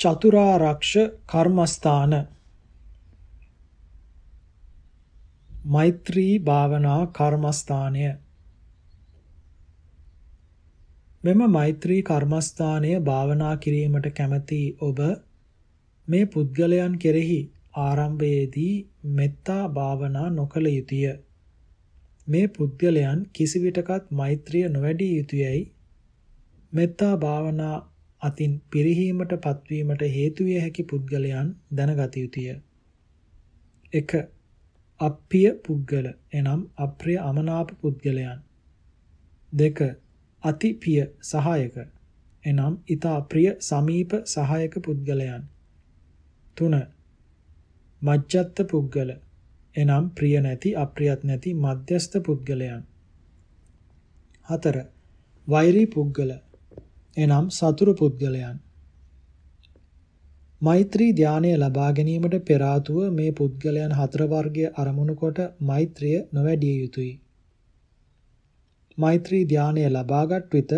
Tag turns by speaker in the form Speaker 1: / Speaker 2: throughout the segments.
Speaker 1: චතුරාර්යක්ෂ කර්මස්ථාන මෛත්‍රී භාවනා කර්මස්ථානය මෙම මෛත්‍රී කර්මස්ථානය භාවනා කිරීමට කැමැති ඔබ මේ පුද්ගලයන් කෙරෙහි ආරම්භයේදී මෙත්තා භාවනා නොකළ යුතුය. මේ පුද්ගලයන් කිසිවිටකත් මෛත්‍රිය නොවැඩිය යුතුයයි මෙත්තා භාවනා අතින් පිරිහීමට පත්වීමට හේතු විය හැකි පුද්ගලයන් දැනගත යුතුය. 1. අප්පිය පුද්ගල එනම් අප්‍රිය අමනාප පුද්ගලයන්. 2. අතිපිය සහායක එනම් ඊතා ප්‍රිය සමීප සහායක පුද්ගලයන්. 3. මජ්ජත් පුද්ගල එනම් ප්‍රිය නැති අප්‍රියත් නැති මධ්‍යස්ත පුද්ගලයන්. 4. වෛරී පුද්ගල එනම් සතුරු පුද්ගලයන් මෛත්‍රී ධානය ලබා ගැනීමට පෙර මේ පුද්ගලයන් හතර වර්ගය අරමුණු කොට මෛත්‍රිය නොවැඩිය යුතුය. මෛත්‍රී ධානය ලබාගත් විට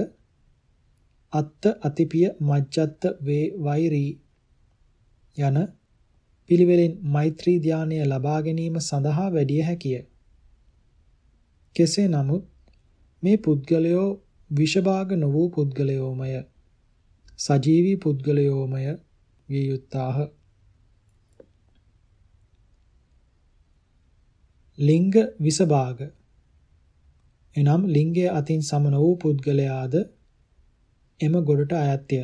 Speaker 1: අත්ත අතිපිය මජ්ජත්ත වේ වෛරී යන පිළිවෙලින් මෛත්‍රී ධානය ලබා ගැනීම සඳහා වැඩිය හැකිය. කෙසේ නමුත් මේ පුද්ගලයෝ විෂභාග නො වූ පුද්ගලයෝමය. සජීවී පුද්ගලයෝමය විය යුත්තාහ ලිංග විසභාග එනම් ලිංගය අතින් සම වූ පුද්ගලයාද එම ගොඩට අයත්ය.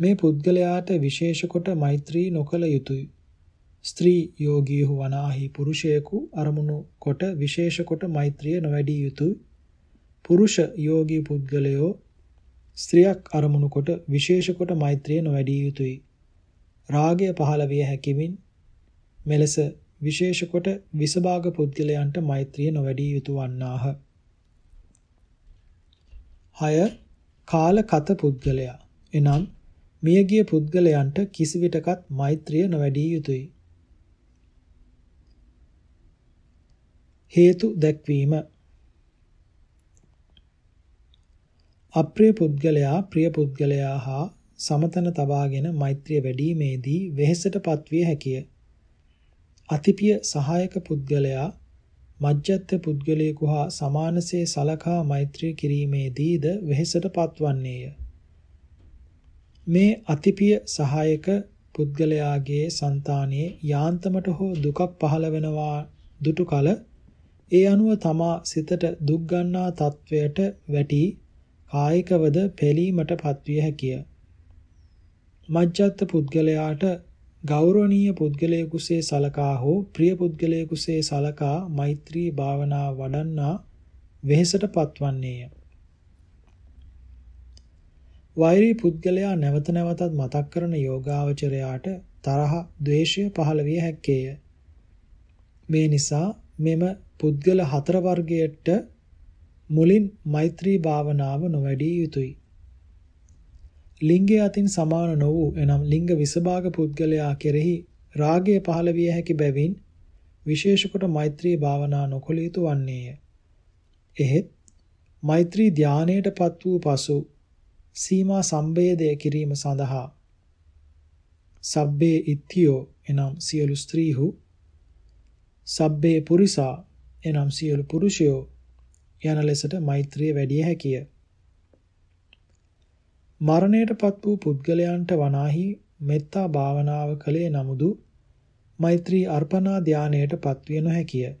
Speaker 1: මේ පුද්ගලයාට විශේෂ කොට මෛත්‍රී නොකළ යුතුය. ස්ත්‍රී යෝගීහු වනාහි පුරුෂයෙකු අරමුණු කොට විශේෂ කොට මෛත්‍රිය නොවැඩිය යුතුය. පුරුෂ යෝගී පුද්ගලයෝ ස්ත්‍රියක් අරමුණු කොට විශේෂ කොට මෛත්‍රිය නොවැඩිය යුතුය. රාගය පහළ විය හැකිමින් මෙලෙස විශේෂ කොට විසභාග පුද්ගලයන්ට මෛත්‍රිය නොවැඩිය යුතු වන්නාහ. 6. කාලකත පුද්ගලයා එනම් මියගිය පුද්ගලයන්ට කිසිවිටකත් මෛත්‍රිය නොවැඩිය යුතුය. හේතු දැක්වීම අප්‍රිය පුද්ගලයා ප්‍රිය පුද්ගලයා හා සමතන තබාගෙන මෛත්‍රිය වැඩිීමේදී වෙහෙසට පත්විය හැකිය. අතිපිය සහායක පුද්ගලයා මජ්ජත් පුද්ගලයෙකු හා සමානසේ සලකා මෛත්‍රී කිරීමේදීද වෙහෙසට පත්වන්නේය. මේ අතිපිය සහායක පුද්ගලයාගේ సంతානයේ යාන්තමට හෝ දුකක් පහළ වෙනවා දුටු කල ඒ අනුව තමා සිතට දුක් ගන්නා තත්වයට වැටි කායිකවද පෙළීමට පත්විය හැකිය. මජ්ජත් පුද්ගලයාට ගෞරවනීය පුද්ගලයෙකුසේ සලකා හෝ ප්‍රිය පුද්ගලයෙකුසේ සලකා මෛත්‍රී භාවනා වඩන්නා වෙහෙසට පත්වන්නේය. වෛරී පුද්ගලයා නැවත නැවතත් මතක් කරන යෝගාවචරයාට තරහ, ද්වේෂය පහළ විය හැක්කේය. මේ නිසා මෙම පුද්ගල හතර වර්ගයට මුලින් මෛත්‍රී භාවනාව නොවැඩිය යුතුය. ලිංගය අතින් සමාන නො වූ එනම් ලිංග විසභාග පුද්ගලයා කෙරෙහි රාගය පහළ විය හැකි බැවින් විශේෂ කොට මෛත්‍රී භාවනා නොකළ යුතු වන්නේය. එහෙත් මෛත්‍රී ධානයටපත් වූ පසු සීමා සම්බේධය කිරීම සඳහා සබ්බේ ඉත්තියෝ එනම් සියලු ස්ත්‍රීහු සබ්බේ පුරිසා එනම් සියලු පුරුෂයෝ යන ලෙසට මෛත්‍රිය වැඩි හැකිය. මරණයටපත් වූ පුද්ගලයන්ට වනාහි මෙත්තා භාවනාව කළේ නමුදු මෛත්‍රී අර්පණා ධානයට පත්විය නොහැකිය.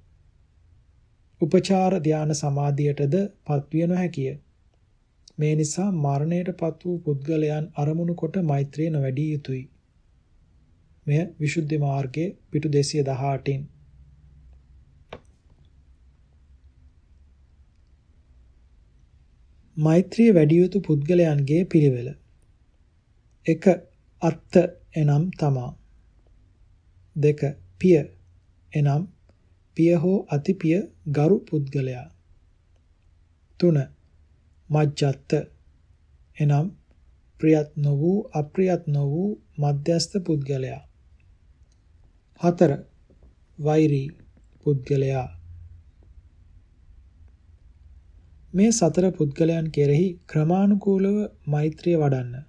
Speaker 1: උපචාර ධාන සමාධියටද පත්විය නොහැකිය. මේ නිසා මරණයටපත් වූ පුද්ගලයන් අරමුණු කොට මෛත්‍රිය නොවැඩිය යුතුය. මෙය විසුද්ධි මාර්ගයේ පිටු 218න් මෛත්‍රිය වැඩි යුතු පුද්ගලයන්ගේ පිළිවෙල. 1. අත්ත එනම් තමා. 2. පිය එනම් පිය හෝ අතිපිය ගරු පුද්ගලයා. 3. මජ්ජත් එනම් ප්‍රියත් නො වූ අප්‍රියත් නො වූ මධ්‍යස්ථ පුද්ගලයා. 4. වෛරී පුද්ගලයා මේ සතර පුද්ගලයන් කෙරෙහි ක්‍රමානුකූලව මෛත්‍රිය වඩන්න.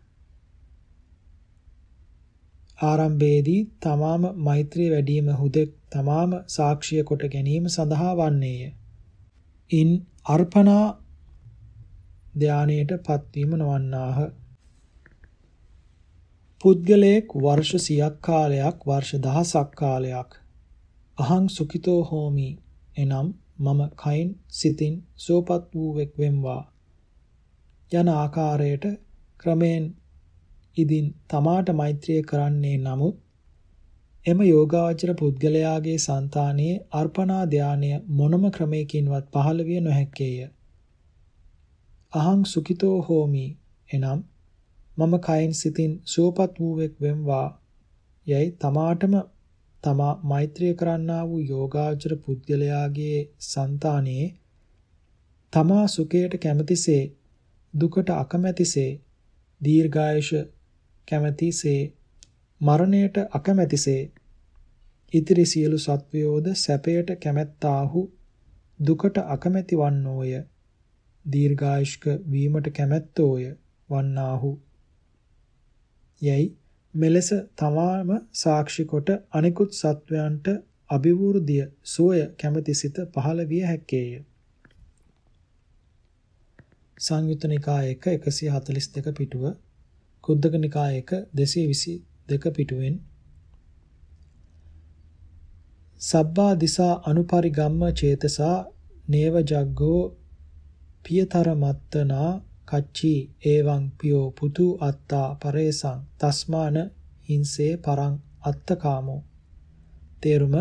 Speaker 1: ආරම්භයේදී තමාම මෛත්‍රිය වැඩිම හුදෙක් තමාම සාක්ෂිය කොට ගැනීම සඳහා වන්නේය. ඉන් අර්පණා ධානයට පත්වීම නොවන්නාහ. පුද්ගලයෙක් වර්ෂ 100ක් කාලයක් වර්ෂ දහසක් කාලයක් අහං සුඛිතෝ හෝමි එනම් මම කයින් සිතින් සෝපත් වූ වෙක් වෙම්වා. යන ආකාරයට ක්‍රමෙන් ඉදින් තමාට මෛත්‍රිය කරන්නේ නමුත් එම යෝගාවචර පුද්ගලයාගේ సంతානයේ අර්පණා ධානය මොනම ක්‍රමයකින්වත් පහළ විය නොහැක්කේය. අහං සුඛිතෝ හෝමි. එනම් මම කයින් සිතින් සුවපත් වූවෙක් වෙම්වා. යයි තමාටම තමා මෛත්‍රිය කරන්නා වූ යෝගාචර පුද්ගලයාගේ సంతානයේ තමා සුඛයට කැමැතිසේ දුකට අකමැතිසේ දීර්ඝායුෂ කැමැතිසේ මරණයට අකමැතිසේ ඉතිරි සියලු සත්වයෝද සැපයට කැමැත්තාහු දුකට අකමැති වන්නෝය දීර්ඝායුෂ්ක වීමට කැමැත්තෝය වන්නාහු. යයි මෙලෙස තමාම සාක්ෂි කොට අනිකුත් සත්වයන්ට අභිවෘද්ධිය සෝය කැමැතිසිත පහළ විය හැක්කේය. සංයුත්ත නිකාය 1 142 පිටුව කුද්දක නිකායක 222 පිටුවෙන් සබ්බා දිසා අනුපරිගම්ම චේතසා නේව ජග්ගෝ පියතර මත්තනා කච්චි එවං පියෝ පුතු අත්තා පරේසං තස්මාන හිංසේ පරං අත්තකාමෝ තේරුම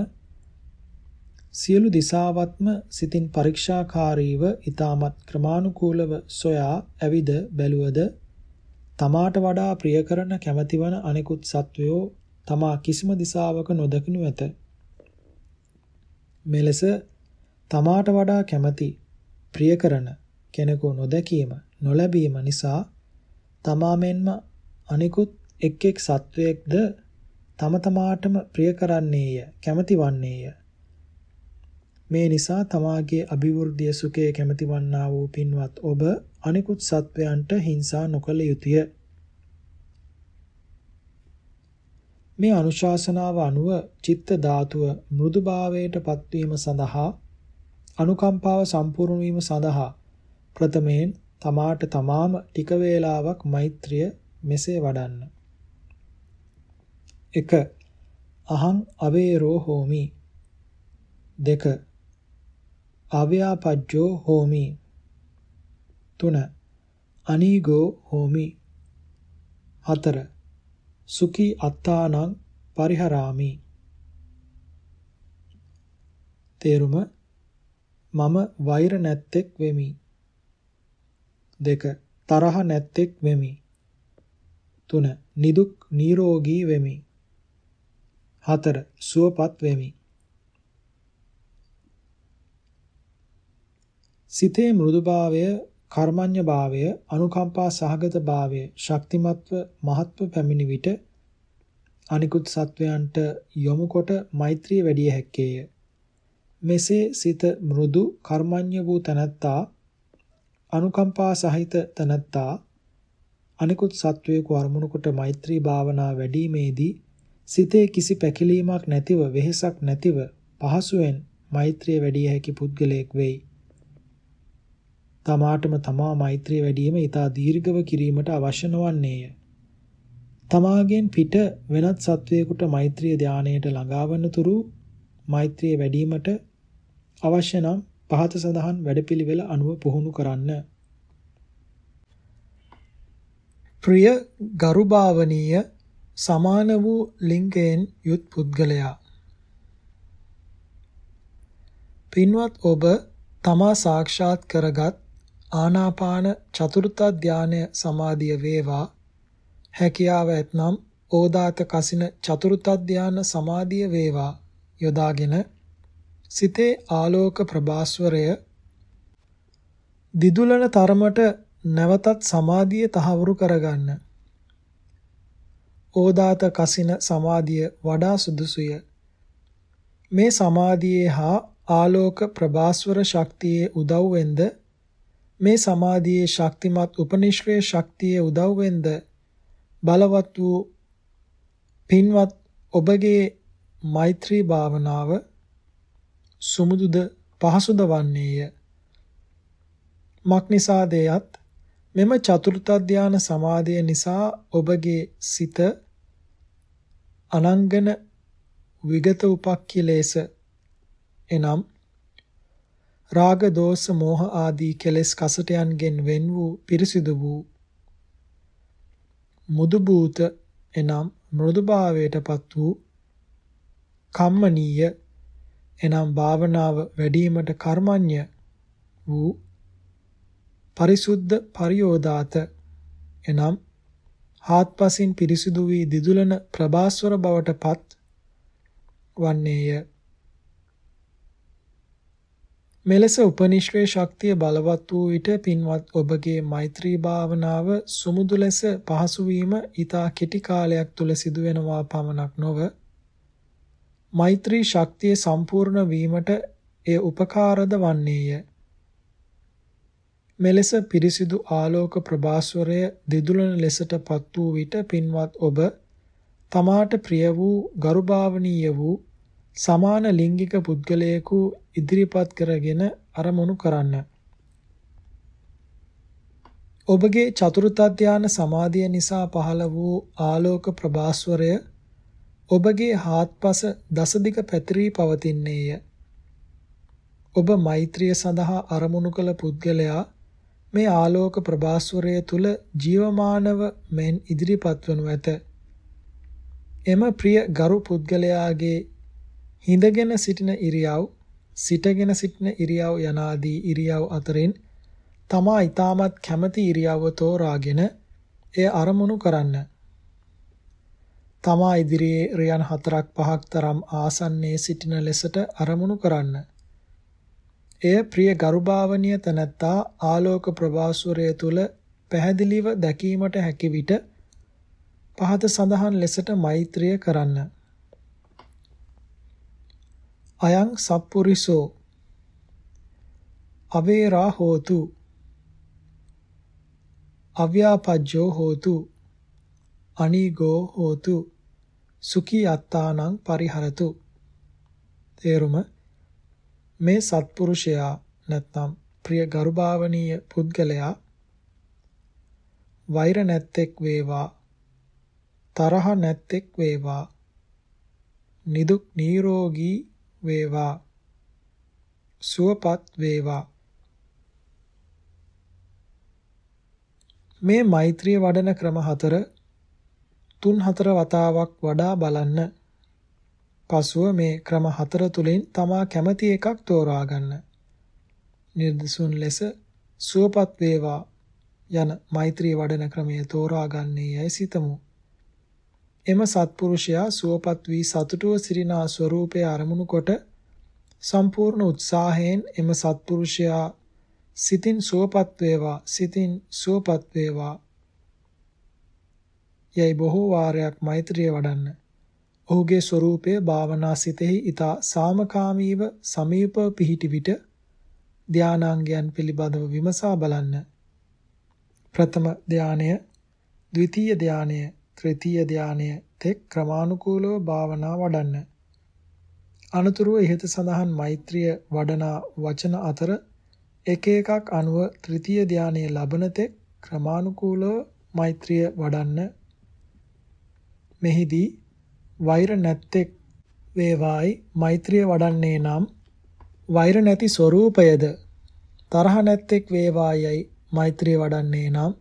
Speaker 1: සියලු දිසාවත්ම සිතින් පරීක්ෂාකාරීව ඊ타මත් ක්‍රමානුකූලව සොයා ඇවිද බැලුවද තමාට වඩා ප්‍රිය කරන කැමැතිවන අනෙකුත් සත්වයෝ තමා කිසිම දිසාවක නොදකිනු ඇත. මෙලෙස තමාට වඩා කැමැති ප්‍රිය කරන කෙනෙකු නොදැකීම නොලැබීම නිසා තමා මෙන්ම අනිකුත් එක් එක් සත්වයක්ද තම තමාටම ප්‍රිය කරන්නේය කැමැති වන්නේය මේ නිසා තමාගේ අභිවෘද්ධිය සුඛය කැමැති වන්නා වූ පින්වත් ඔබ අනිකුත් සත්වයන්ට හිංසා නොකළ යුතුය. මේ අනුශාසනාව අනුව චිත්ත ධාතුව මෘදුභාවයට පත්වීම සඳහා අනුකම්පාව සම්පූර්ණ වීම සඳහා ප්‍රථමයෙන් තමාට තමාම ටික වේලාවක් මෛත්‍රිය මෙසේ වඩන්න. 1. අහං අවේරෝ හෝමි. 2. අව්‍යාපජ්ජෝ හෝමි. 3 අනීගෝ හෝමි. 4 සුඛී අත්තානං පරිහරාමි. තේරුම. මම වෛර නැත්තේක් වෙමි. 2 තරහ නැත්තේක් වෙමි. 3 නිදුක් නිරෝගී වෙමි. 4 සුවපත් වෙමි. සිතේ මෘදුභාවය, කර්මඤ්ඤ භාවය, අනුකම්පා සහගත භාවය, ශක්තිමත්ව මහත්ව පැමිණි විට අනිකුත් සත්වයන්ට යොමු කොට මෛත්‍රිය වැඩි හැක්කේය. මෙසේ සිත මෘදු කර්මඤ්ඤ වූ තනත්තා අනුකම්පා සහිත තනත්තා අනිකුත් සත්වයෙකු අරමුණු කොට මෛත්‍රී භාවනා වැඩිීමේදී සිතේ කිසි පැකිලීමක් නැතිව වෙහෙසක් නැතිව පහසුවෙන් මෛත්‍රිය වැඩි හැකි පුද්ගලයෙක් වෙයි. තමාටම තමා මෛත්‍රිය වැඩිම ඊතා දීර්ඝව කිරීමට අවශ්‍ය නොවන්නේය. තමාගෙන් පිට වෙනත් සත්වයකට මෛත්‍රිය ධානයට ළඟාවන තුරු මෛත්‍රිය වැඩිවීමට අවශ්‍ය නම් පහත සඳහන් වැඩපිළිවෙල අනුව පුහුණු කරන්න. ප්‍රිය ගරුභාවනීය සමාන වූ ලිංගයෙන් යුත් පුද්ගලයා. පින්වත් ඔබ තමා සාක්ෂාත් කරගත් ආනාපාන චතුර්ථ ධානය සමාධිය වේවා. හැකියාව ඇතනම් ඕදාත කසින චතුර්ථ ධාන සමාධිය වේවා. යොදාගෙන සිතේ ආලෝක ප්‍රභාස්වරය දිදුලන තරමට නැවතත් සමාධිය තහවුරු කරගන්න. ඕදාත කසින සමාධිය වඩා සුදුසුය. මේ සමාධියේ හා ආලෝක ප්‍රභාස්වර ශක්තියේ උදව්වෙන්ද මේ සමාධියේ ශක්තිමත් උපනිශ්‍රේ ශක්තියේ උදව්වෙන්ද බලවත් වූ පින්වත් ඔබගේ මෛත්‍රී භාවනාව සුමුදුද පහසුද වන්නේය. මක්නිසාදේයත් මෙම චතුර්ථ ධාන සමාධිය නිසා ඔබගේ සිත අනංගන විගත උපක්ඛිලේස එනම් රාග දෝෂ මෝහ ආදී කෙලෙස් කසටයන්ගෙන් වෙන් වූ පිරිසිදු වූ මුදු භූත එනම් මෘදුභාවයටපත් වූ කම්මනීය එනම් භාවනාව වැඩිවීමට කර්මඤ්ඤ වූ පරිසුද්ධ පරියෝදාත එනම් හාත්පසින් පිරිසිදු වී දිදුලන ප්‍රභාස්වර බවට පත් වන්නේය. මෙලෙස උපනිශ්‍රේ ශක්තිය බලවත් වූ විට පින්වත් ඔබගේ මෛත්‍රී භාවනාව සුමුදු ලෙස පහසු වීම ඊතා කෙටි කාලයක් තුල සිදුවෙනවා පමණක් නොව මෛත්‍රී ශක්තිය සම්පූර්ණ වීමට එය උපකාරද වන්නේය. මෙලෙස පිරිසිදු ආලෝක ප්‍රභාස්වරය දිදුලන ලෙසටපත් වූ විට පින්වත් ඔබ තමාට ප්‍රිය වූ ගරුභාවනීය වූ සමාන ලිංගික පුද්ගලයෙකු ඉදිරිපත් කරගෙන අරමුණු කරන්න. ඔබගේ චතුර්ථ ධානය සමාධිය නිසා පහළ වූ ආලෝක ප්‍රභාස්වරය ඔබගේ හාත්පස දසදිග පැතිරී පවතින්නේය. ඔබ මෛත්‍රිය සඳහා අරමුණු කළ පුද්ගලයා මේ ආලෝක ප්‍රභාස්වරය තුල ජීවමානව මෙන් ඉදිරිපත් වනු ඇත. එම ප්‍රිය ගරු පුද්ගලයාගේ හිඳගෙන සිටින ඉරියව්, සිටගෙන සිටින ඉරියව් යනාදී ඉරියව් අතරින් තමා ඊටමත් කැමති ඉරියව්ව තෝරාගෙන එය අරමුණු කරන්න. තමා ඉදිරියේ රියන් හතරක් පහක් තරම් ආසන්නයේ සිටින ලෙසට අරමුණු කරන්න. එය ප්‍රිය ගරුභාවනීය තනත්තා ආලෝක ප්‍රභාස්වරය තුල පැහැදිලිව දැකීමට හැකි විට පහත සඳහන් ලෙසට මෛත්‍රිය කරන්න. අයං සප්පුරිසෝ අවේරා හෝතු අව්‍යාපජ්ජෝ හෝතු අනීගෝ හෝතු සුඛී අත්තානං පරිහරතු. තේරුම මේ සත්පුරුෂයා නැත්නම් ප්‍රිය ගරුභාවනීය පුද්ගලයා වෛර නැත්තෙක් වේවා තරහ නැත්තෙක් වේවා නිදුක් නිරෝගී වේවා සුවපත් වේවා. මේ මෛත්‍රිය වඩන ක්‍රම හතර තුන් හතර වතාවක් වඩා බලන්න. පසුව මේ ක්‍රම හතර තුලින් තමා කැමති එකක් තෝරා ගන්න. නිර්දසුන් ලෙස සුවපත් වේවා යන මෛත්‍රී වඩන ක්‍රමය තෝරා ගන්නේ යයි සිතමු. එම සත්පුරුෂයා සුවපත් වී සතුටුව සිරිනා ස්වરૂපය අරමුණු කොට සම්පූර්ණ උත්සාහයෙන් එම සත්පුරුෂයා සිතින් සුවපත් වේවා සිතින් සුවපත් වේවා යයි බොහෝ වාරයක් මෛත්‍රිය වඩන්න. ඔහුගේ ස්වરૂපය භාවනා සිතෙහි ඊතා සාමකාමීව සමීපව පිහිටි විට ධානාංගයන් පිළිබඳව විමසා බලන්න. ප්‍රථම ධානය, ද්විතීය ධානය, තෘතීය ධානය තෙක් ක්‍රමානුකූලව භාවනා වඩන්න. අනතුරුව ඉහත සඳහන් මෛත්‍රිය වඩනා වචන අතර එක එකක් අනුව තෘතීය ධානය ලබන තෙක් ක්‍රමානුකූලව මෛත්‍රිය වඩන්න මෙහිදී වෛර නැත්තෙක් වේවායි මෛත්‍රිය වඩන්නේ නම් වෛර නැති ස්වરૂපයද තරහ නැත්තෙක් වේවායයි මෛත්‍රිය වඩන්නේ නම්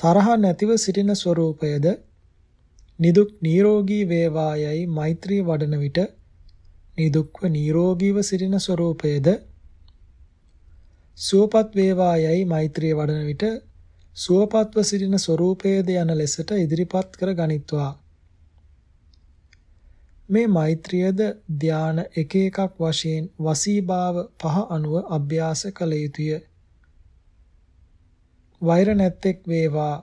Speaker 1: තරහ නැතිව සිටින ස්වરૂපයද නිදුක් නිරෝගී වේවායයි මෛත්‍රිය වඩන විට නිදුක්ව නිරෝගීව සිටින ස්වરૂපයද සුවපත් වේවායයි මෛත්‍රිය වඩන විට සුවපත්ව සිටින ස්වરૂපයේද යන ලෙසට ඉදිරිපත් කර ගනිත්වා. මේ මෛත්‍රියද ධාන එක එකක් වශයෙන් වසීභාව පහ අනුව අභ්‍යාස කළ යුතුය. වෛර නැත්තෙක් වේවා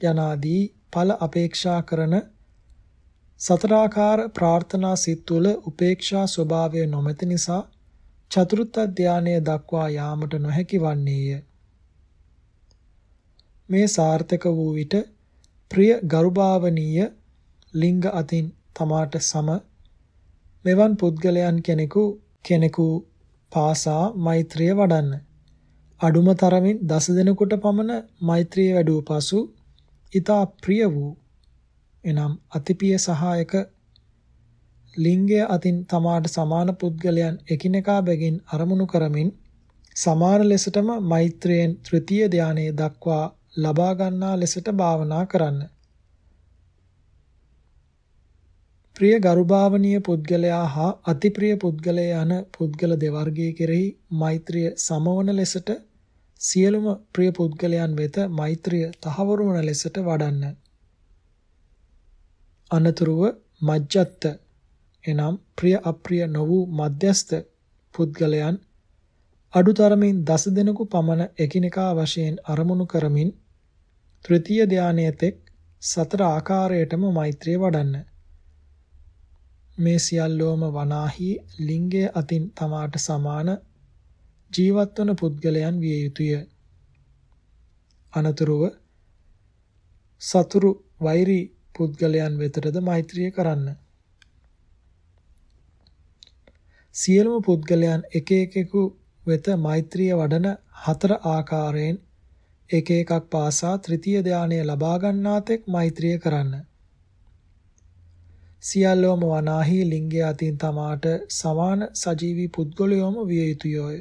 Speaker 1: යනාදී ඵල අපේක්ෂා කරන සතරාකාර ප්‍රාර්ථනා සිත් තුළ උපේක්ෂා ස්වභාවය නොමැති නිසා චතුර්ථ ධානය දක්වා යාමට නොහැකි වන්නේය. මේ සාර්ථක වූ විට ප්‍රිය ගරුභාවනීය ලිංග අතින් තමාට සම මෙවන් පුද්ගලයන් කෙනෙකු කෙනෙකු පාසා මෛත්‍රිය වඩන්න. අඩුම තරමින් දස දෙනෙකුට පමණ මෛත්‍රිය වැඩූ පසු ඊතා ප්‍රිය වූ එනම් අතිපිය සහායක ලිංගය අතින් තමාට සමාන පුද්ගලයන් එකිනෙකා බැගින් අරමුණු කරමින් සමාන ලෙසටම මෛත්‍රියෙන් තෘතීය ධානයේ දක්වා ලබා ගන්නා ලෙසට භාවනා කරන්න. ප්‍රිය ගරුභාවනීය පුද්ගලයා හා අතිප්‍රිය පුද්ගලයා යන පුද්ගල දෙවර්ගයේ කෙරෙහි මෛත්‍රිය සමවන ලෙසට සියලුම ප්‍රිය පුද්ගලයන් වෙත මෛත්‍රිය තහවුරු වන ලෙසට වඩන්න. අනතුරුව මජ්ජත්ත එනම් ප්‍රිය අප්‍රිය නො වූ මධ්‍යස්ත පුද්ගලයන් අඩුතරමින් දස දෙනෙකු පමණ එකිනෙකා වශයෙන් අරමුණු කරමින් තෘතීය ධානයේ තෙක් සතර ආකාරයටම මෛත්‍රිය වඩන්න. මේ සියල්ලෝම වනාහි ලිංගයේ අතින් තමාට සමාන ජීවත්වන පුද්ගලයන් විය යුතුය. අනතුරුව සතුරු වෛරී පුද්ගලයන් වෙතටද මෛත්‍රිය කරන්න. සියලුම පුද්ගලයන් එක එකෙකු වෙත මෛත්‍රිය වඩන හතර ආකාරයෙන් එක එකක් පාසා තෘතීය ධානය ලබා ගන්නාතෙක් මෛත්‍රිය කරන්න. සියල්ලෝම වනාහි ලිංගය අතින් තමාට සමාන සජීවී පුද්ගලයෝම විය යුතුයෝය.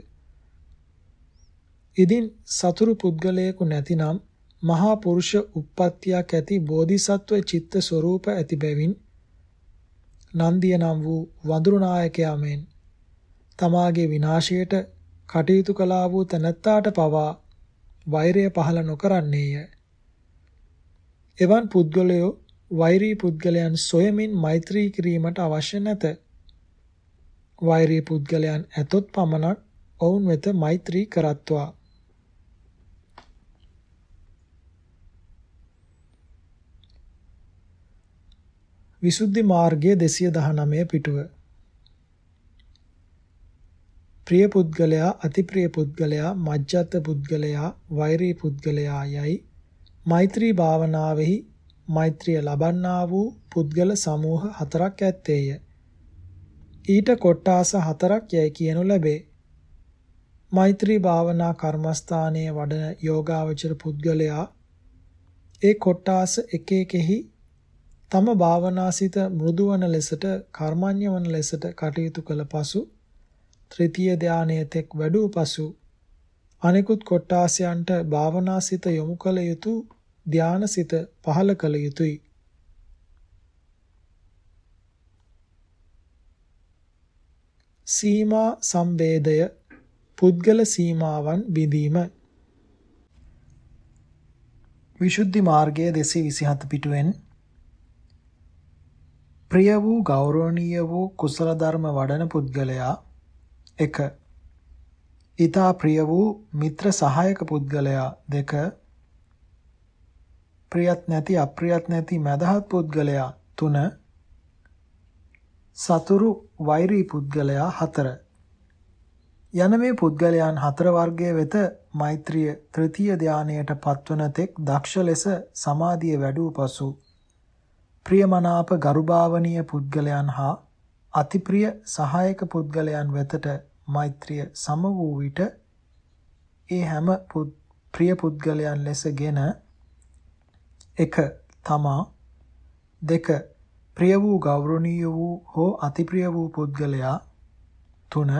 Speaker 1: ඉදින් සතුරු පුද්ගලයෙකු නැතිනම් මහා පුරුෂ උප්පත්තියක් ඇති බෝධිසත්ව චිත්ත ස්වરૂප ඇති බැවින් නන්දිය නම් වූ වඳුරු නායකයා මෙන් තමාගේ විනාශයට කටයුතු කළා වූ තැනැත්තාට පවා වෛරය පහළ නොකරන්නේය. එවන් පුද්ගලයෝ වෛරී පුද්ගලයන් සොයමින් මෛත්‍රී කිරීමට අවශ්‍ය නැත. වෛරී පුද්ගලයන් ඇතොත් පමණක් ඔවුන් වෙත මෛත්‍රී කරත්වා. විසුද්ධි මාර්ගයේ 219 පිටුව ප්‍රිය පුද්ගලයා අතිප්‍රිය පුද්ගලයා මජ්ජත් පුද්ගලයා වෛරී පුද්ගලයා යයි මෛත්‍රී භාවනාවෙහි මෛත්‍රිය ලබන්නා වූ පුද්ගල සමූහ හතරක් ඇත්තේය. ඊට කොට්ටාස හතරක් යයි කියනු ලැබේ. මෛත්‍රී භාවනා කර්මස්ථානයේ වඩන යෝගාවචර පුද්ගලයා ඒ කොට්ටාස එක එකෙහි තම භාවනාසිත මෘදුවන ලෙසට කර්මඤ්ඤ වන ලෙසට කටයුතු කළ පසු ත්‍රිතීය ධානයේ තෙක් වැඩූ පසු අනෙකුත් කොට්ටාසයන්ට භාවනාසිත යොමු කළ යුතු ධානසිත පහළ කළ යුතුය. සීමා සම්බේදය පුද්ගල සීමාවන් බිඳීම විසුද්ධි මාර්ගයේ 227 පිටුවෙන් ප්‍රිය වූ ගෞරවනීය වූ කුසල ධර්ම වඩන පුද්ගලයා 1. ඊතා ප්‍රිය වූ මිත්‍ර සහායක පුද්ගලයා 2. ප්‍රියත් නැති අප්‍රියත් නැති මදහත් පුද්ගලයා 3. සතුරු වෛරී පුද්ගලයා 4. යන මේ පුද්ගලයන් හතර වර්ගයේ වෙත මෛත්‍රිය තෘතීය ධානයට පත්වන තෙක් දක්ෂ ලෙස සමාධිය වැඩූ පසු ප්‍රියමනාප ගරුභාවනීය පුද්ගලයන් හා අතිප්‍රිය සහායක පුද්ගලයන් වෙතට මෛත්‍රිය සම වූ විට ඒ හැම ප්‍රිය පුද්ගලයන් ලෙසගෙන එක තමා දෙක ප්‍රිය වූ ගෞරවනීය වූ හෝ අතිප්‍රිය වූ පුද්ගලයා තුන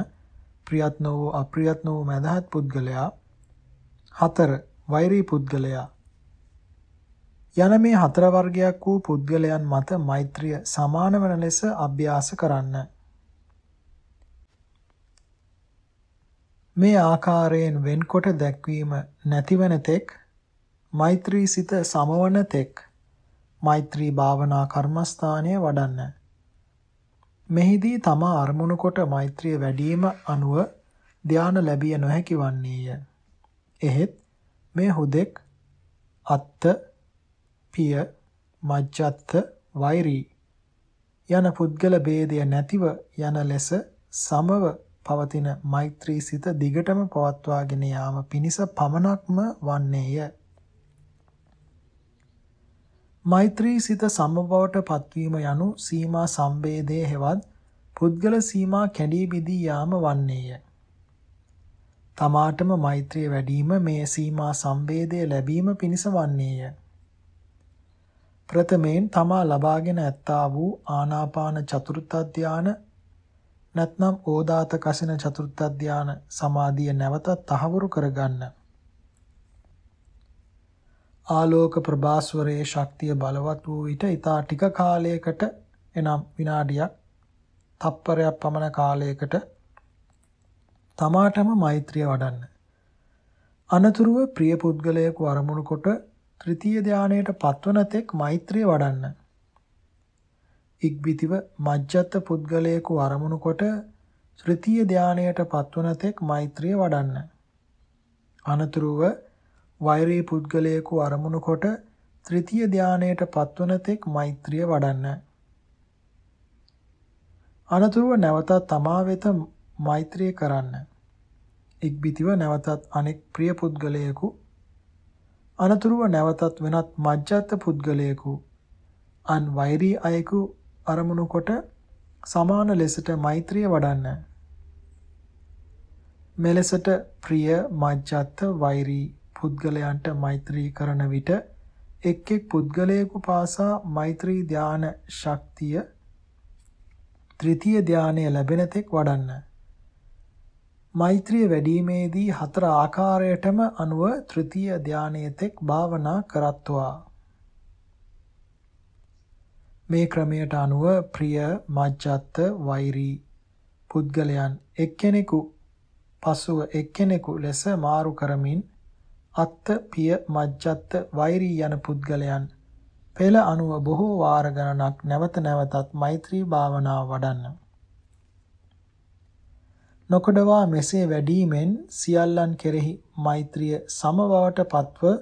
Speaker 1: ප්‍රියත් නොවූ අප්‍රියත් නොවූ මැදහත් පුද්ගලයා හතර වෛරී පුද්ගලයා යන මේ හතර වර්ගයක් වූ පුද්ගලයන් මත මෛත්‍රිය සමාන වන ලෙස අභ්‍යාස කරන්න. මේ ආකාරයෙන් වෙන්කොට දැක්වීම නැතිවන තෙක් මෛත්‍රී සිත සමවන තෙක් මෛත්‍රී භාවනා කර්මස්ථානය වඩන්න. මෙහිදී තමා අරමුණු කොට මෛත්‍රිය වැඩිම අනුව ධාන ලැබිය නොහැකි වන්නේය. එහෙත් මේ හුදෙක් අත්ත පිය මජ්ජත්ත වෛරී යන පුද්ගල ભેදය නැතිව යන ලෙස සමව පවතින මෛත්‍රී සිත දිගටම පවත්වාගෙන යාම පිණිස පමණක්ම වන්නේය. මෛත්‍රී සිත සමබවට පත්වීම යනු සීමා සම්බේධයේ හෙවත් පුද්ගල සීමා කැඩී බිදී යාම වන්නේය. තමාටම මෛත්‍රිය වැඩිම මේ සීමා සම්බේධය ලැබීම පිණිස වන්නේය. ප්‍රථමයෙන් තමා ලබාගෙන ඇත්තා වූ ආනාපාන චතුර්ථ ධානය නැත්නම් ඕදාත කසින චතුර්ථ ධාන සමාධිය නැවතත් තහවුරු කරගන්න. ආලෝක ප්‍රභාස්වරයේ ශක්තිය බලවත් වූ විට ඊතා ටික කාලයකට එනම් විනාඩියක් තප්පරයක් පමණ කාලයකට තමාටම මෛත්‍රිය වඩන්න. අනතුරුව ප්‍රිය පුද්ගලයෙකු අරමුණු කොට ත්‍රිතීය ධානයට පත්වන තෙක් මෛත්‍රිය වඩන්න. ඉක්බිතිව මජ්ජත් පුද්ගලයෙකු අරමුණු කොට ත්‍ෘතීය ධානයට පත්වන තෙක් මෛත්‍රිය වඩන්න. අනතුරුව වෛරී පුද්ගලයෙකු අරමුණු කොට ත්‍රිතීය ධානයට පත්වන තෙක් මෛත්‍රිය වඩන්න. අනතුරුව නැවතත් තමා වෙත මෛත්‍රිය කරන්න. ඉක්බිතිව නැවතත් අනෙක් ප්‍රිය පුද්ගලයෙකු අනතුරුව නැවතත් වෙනත් මජ්ජත් පුද්ගලයෙකු අන් වෛරී අයෙකු අරමුණු කොට සමාන ලෙසට මෛත්‍රිය වඩන්න. මෙලෙසට ප්‍රිය මජ්ජත් වෛරී පුද්ගලයන්ට මෛත්‍රී කරන විට එක් එක් පුද්ගලයෙකු පාසා මෛත්‍රී ධාන ශක්තිය ත්‍රිතීය ධානය ලැබෙන තෙක් වඩන්න. මෛත්‍රිය වැඩිීමේදී හතර ආකාරයටම අනුව ත්‍රිතීය ධානයේ තෙක් භාවනා කරත්වා. මේ ක්‍රමයට අනුව ප්‍රිය මජ්ජත් වෛරී පුද්ගලයන් එක්කෙනෙකු පසුව එක්කෙනෙකු ලෙස මාරු කරමින් අත්ත පිය මජ්ජත් වෛරී යන පුද්ගලයන් පෙළ අනුව බොහෝ වාර ගණනක් නැවත නැවතත් මෛත්‍රී භාවනාව වඩන්න. නොකඩවා මෙසේ වැඩිමෙන් සියල්ලන් කෙරෙහි මෛත්‍රිය සමවවට පත්ව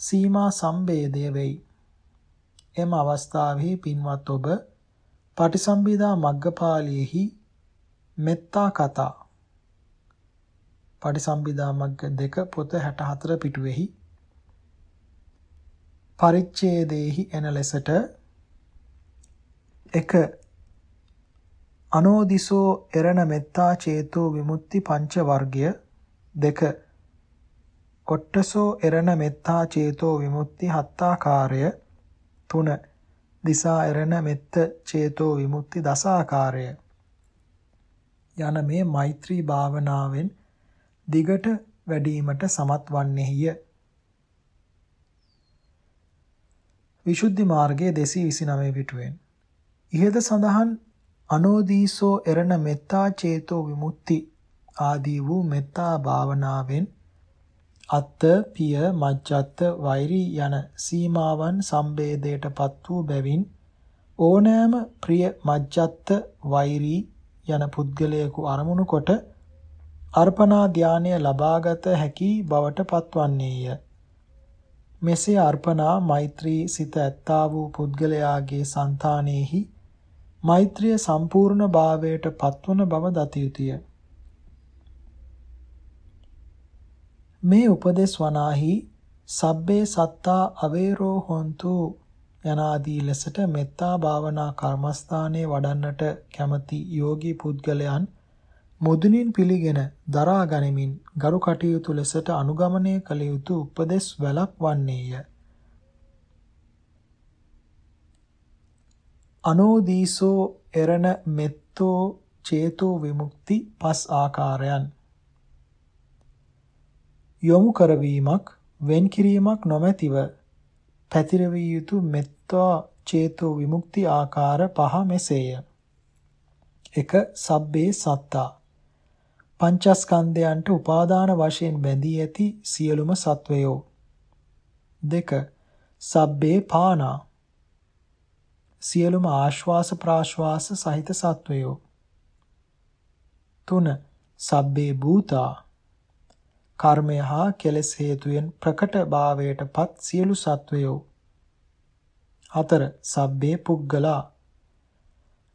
Speaker 1: සීමා සම්බේධය වෙයි. එම අවස්ථාවෙහි පින්වත් ඔබ පටිසම්භිදා මග්ගපාළියේහි මෙත්තා කතා පටිසම්භිදා මග්ග දෙක පොත 64 පිටුවේහි. පරිච්ඡේදයේහි එන ලෙසට එක අනෝදිසෝ එරණ මෙත්තා චේතෝ විමුක්ති පංච වර්ගය දෙක කොට්ටසෝ එරණ මෙත්තා චේතෝ විමුක්ති හත්තාකාරය 3 දිසා එරණ මෙත්ත චේතෝ විමුක්ති දසාකාරය යන මේ මෛත්‍රී භාවනාවෙන් දිගට වැඩිවීමට සමත් වන්නේය. විසුද්ධි මාර්ගයේ 229 පිටුවෙන් ඉහත සඳහන් අනෝදීසෝ එරණ මෙත්තා චේතෝ විමුක්ති ආදී වූ මෙත්තා භාවනාවෙන් අත්ත පිය මජ්ජත් වෛරී යන සීමාවන් සම්බේධයටපත් වූ බැවින් ඕනෑම ප්‍රිය මජ්ජත් වෛරී යන පුද්ගලයෙකු අරමුණු කොට අර්පණා ධානය ලබාගත හැකි බවට පත්වන්නේය. මෙසේ අර්පණා මෛත්‍රී සිත ඇත්තා වූ පුද්ගලයාගේ సంతානෙහි මෛත්‍රිය සම්පූර්ණ භාවයට පත්වන බව දත යුතුය. මේ උපදේශ වනාහි සබ්බේ සත්තා අවේරෝ හොන්තු යනාදී ලෙසට මෙත්තා භාවනා කර්මස්ථානයේ වඩන්නට කැමති යෝගී පුද්ගලයන් මුදුනින් පිළිගෙන දරා ගනිමින් ගරු කටයුතු ලෙසට අනුගමනය කළ යුතු උපදෙස් වැලක් වන්නේය. අනෝදීසෝ එරණ මෙත්තෝ චේතෝ විමුක්ති පස් ආකාරයන් යොමු කරවීමක් වෙන් කිරීමක් නොමැතිව පැතිරවිය යුතු මෙත්තා චේතෝ විමුක්ති ආකාර පහ මෙසේය. 1. සබ්බේ සත්තා පංචස්කන්ධයන්ට උපාදාන වශයෙන් බැඳී ඇති සියලුම සත්වයෝ 2. සබ්බේ පානා සියලුම ආශ්වාස ප්‍රාශ්වාස සහිත සත්වයෝ 3. සබ්බේ භූතා කර්මය හා කෙලෙස් හේතුයෙන් ප්‍රකට භාවයටපත් සියලු සත්වයෝ. 4. සබ්බේ පුද්ගලා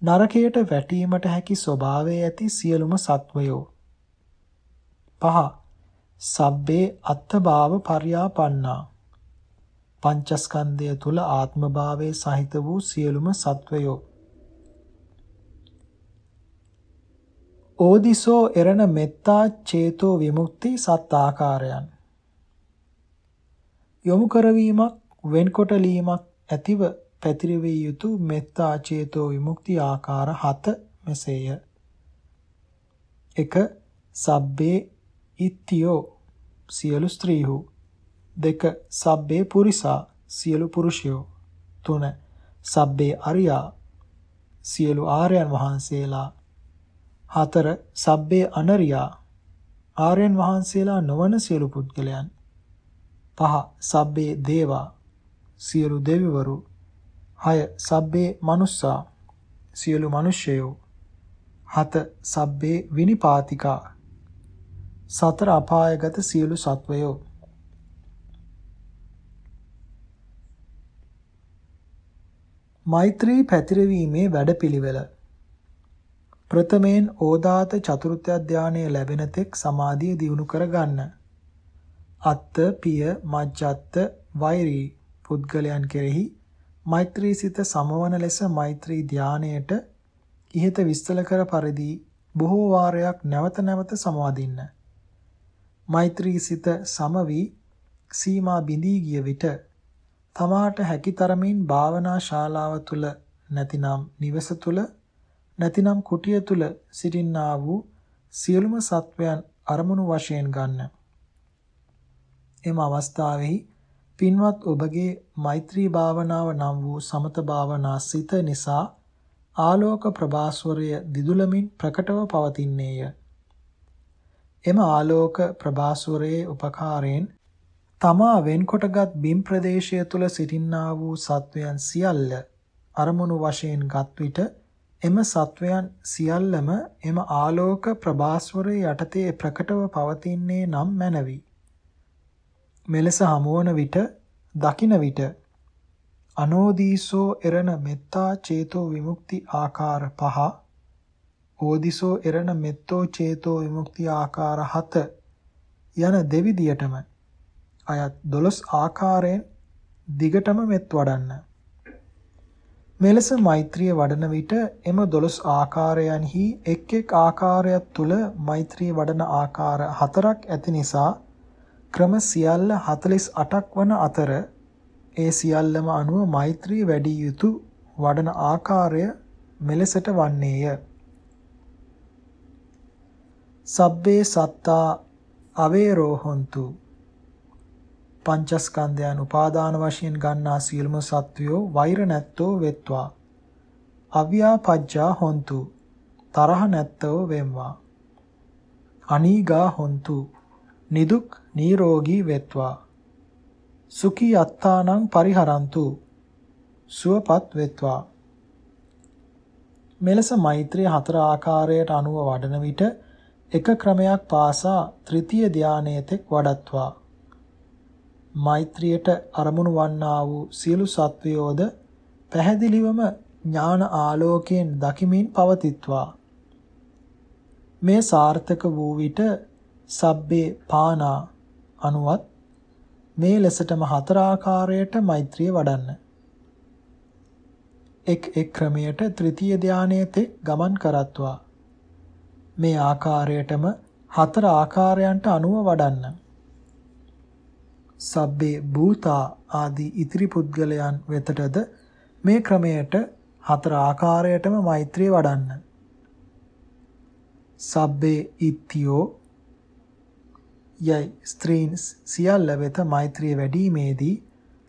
Speaker 1: නරකයට වැටීමට හැකි ස්වභාවය ඇති සියලුම සත්වයෝ. 5. සබ්බේ අත්ථභාව පර්යාපන්නා. පංචස්කන්ධය තුල ආත්මභාවයේ සහිත වූ සියලුම සත්වයෝ ඕදිසෝ එරණ මෙත්තා චේතෝ විමුක්ති සත් ආකාරයන් යොමු කරවීමක් වෙන්කොටලීමක් ඇතිව පැතිරවිය යුතු මෙත්තා චේතෝ විමුක්ති ආකාර හත මෙසේය. 1. සබ්බේ ඉත්තියෝ සියලු ස්ත්‍රීහු 2. සබ්බේ පුරිසා සියලු පුරුෂයෝ 3. සබ්බේ අරියා සියලු ආර්යයන් වහන්සේලා 4. සබ්බේ අනරියා ආර්යයන් වහන්සේලා නොවන සියලු පුද්ගලයන් 5. සබ්බේ දේවා සියලු දෙවිවරු 6. සබ්බේ මනුස්සා සියලු මිනිසයෝ හත සබ්බේ විනිපාතිකා සතර අපායගත සියලු සත්වයෝ මෛත්‍රී පැතිරවීමේ වැඩපිළිවෙල ප්‍රථමයෙන් ඕදාත චතුර්ථ ධානය ලැබෙන තෙක් සමාධිය දියුණු කරගන්න. අත්ත පිය මජ්ජත්ත වෛරී පුද්ගලයන් කෙරෙහි මෛත්‍රී සිත සමවන ලෙස මෛත්‍රී ධානයට ඉහත විස්තර කර පරිදි බොහෝ වාරයක් නැවත නැවත සමවදින්න. මෛත්‍රී සිත සමවි සීමා බිඳී ගිය විට තමාට හැකි තරමින් භාවනා ශාලාව තුල නැතිනම් නිවස තුල නැතිනම් කුටිය තුල සිටින්නා වූ සියලුම සත්වයන් අරමුණු වශයෙන් ගන්න. එම අවස්ථාවෙහි පින්වත් ඔබගේ මෛත්‍රී භාවනාව නම් වූ සමත භාවනා සිත නිසා ආලෝක ප්‍රභාස්වරය දිදුලමින් ප්‍රකටව පවතින්නේය. එම ආලෝක ප්‍රභාස්වරයේ උපකාරයෙන් තමා වෙන්කොටගත් බිම් ප්‍රදේශය තුල සිටින්නා වූ සත්වයන් සියල්ල අරමුණු වශයෙන් ගත් විට එම සත්වයන් සියල්ලම එම ආලෝක ප්‍රභාස්වරයේ යටතේ ප්‍රකටව පවතින්නේ නම් මැනවි. මෙලෙස හමුවන විට දකින විට අනෝදීසෝ එරණ මෙත්තා චේතෝ විමුක්ති ආකාර පහ ඕදිසෝ එරණ මෙත්තෝ චේතෝ විමුක්ති ආකාර හත යන දෙවිදියටම අයත් 12 ආකාරයෙන් දිගටම මෙත් වඩන්න. මෙලෙස මෛත්‍රිය වඩන විට එම 12 ආකාරයන්හි එක් එක් ආකාරයක් තුල මෛත්‍රිය වඩන ආකාර හතරක් ඇති නිසා ක්‍රම සියල්ල 48ක් වන අතර ඒ සියල්ලම අනුව මෛත්‍රී වැඩි යුතු වඩන ආකාරය මෙලෙසට වන්නේය. සබ්බේ සත්තා අවේරෝ හොන්තු පංචස්කන්ධයන් උපාදාන වශයෙන් ගන්නා සියලුම සත්වයෝ වෛර නැත්තෝ වෙත්වා. අව්‍යාපජ්ජා හොන්තු. තරහ නැත්තෝ වෙම්වා. අනීගා හොන්තු. නිදුක් නිරෝගී වෙත්වා. සුඛී අත්තානං පරිහරන්තු. සුවපත් වෙත්වා. මෙලෙස මෛත්‍රිය හතර ආකාරයට අනුව වඩන විට එක ක්‍රමයක් පාසා තෘතීය ධානයේ තෙක් වඩත්වා මෛත්‍රියට අරමුණු වන්නා වූ සියලු සත්වයෝද පැහැදිලිවම ඥාන ආලෝකයෙන් දකිමින් පවතිත්වා මේ සාර්ථක වූ විට සබ්බේ පානා අනුවත් මේ ලෙසටම හතර ආකාරයට මෛත්‍රිය වඩන්න. එක් එක් ක්‍රමයට තෘතීය ධානයේ තෙක් ගමන් කරත්වා. මේ ආකාරයටම හතර ආකාරයන්ට අනුව වඩන්න. සබ්බේ භූතා ආදී ඉතිරි පුද්ගලයන් වෙතටද මේ ක්‍රමයට හතර ආකාරයටම මෛත්‍රිය වඩන්න. සබ්බේ ඉත්තියෝ යයි ස්ත්‍රීන් සියල්ල වෙත මෛත්‍රිය වැඩිීමේදී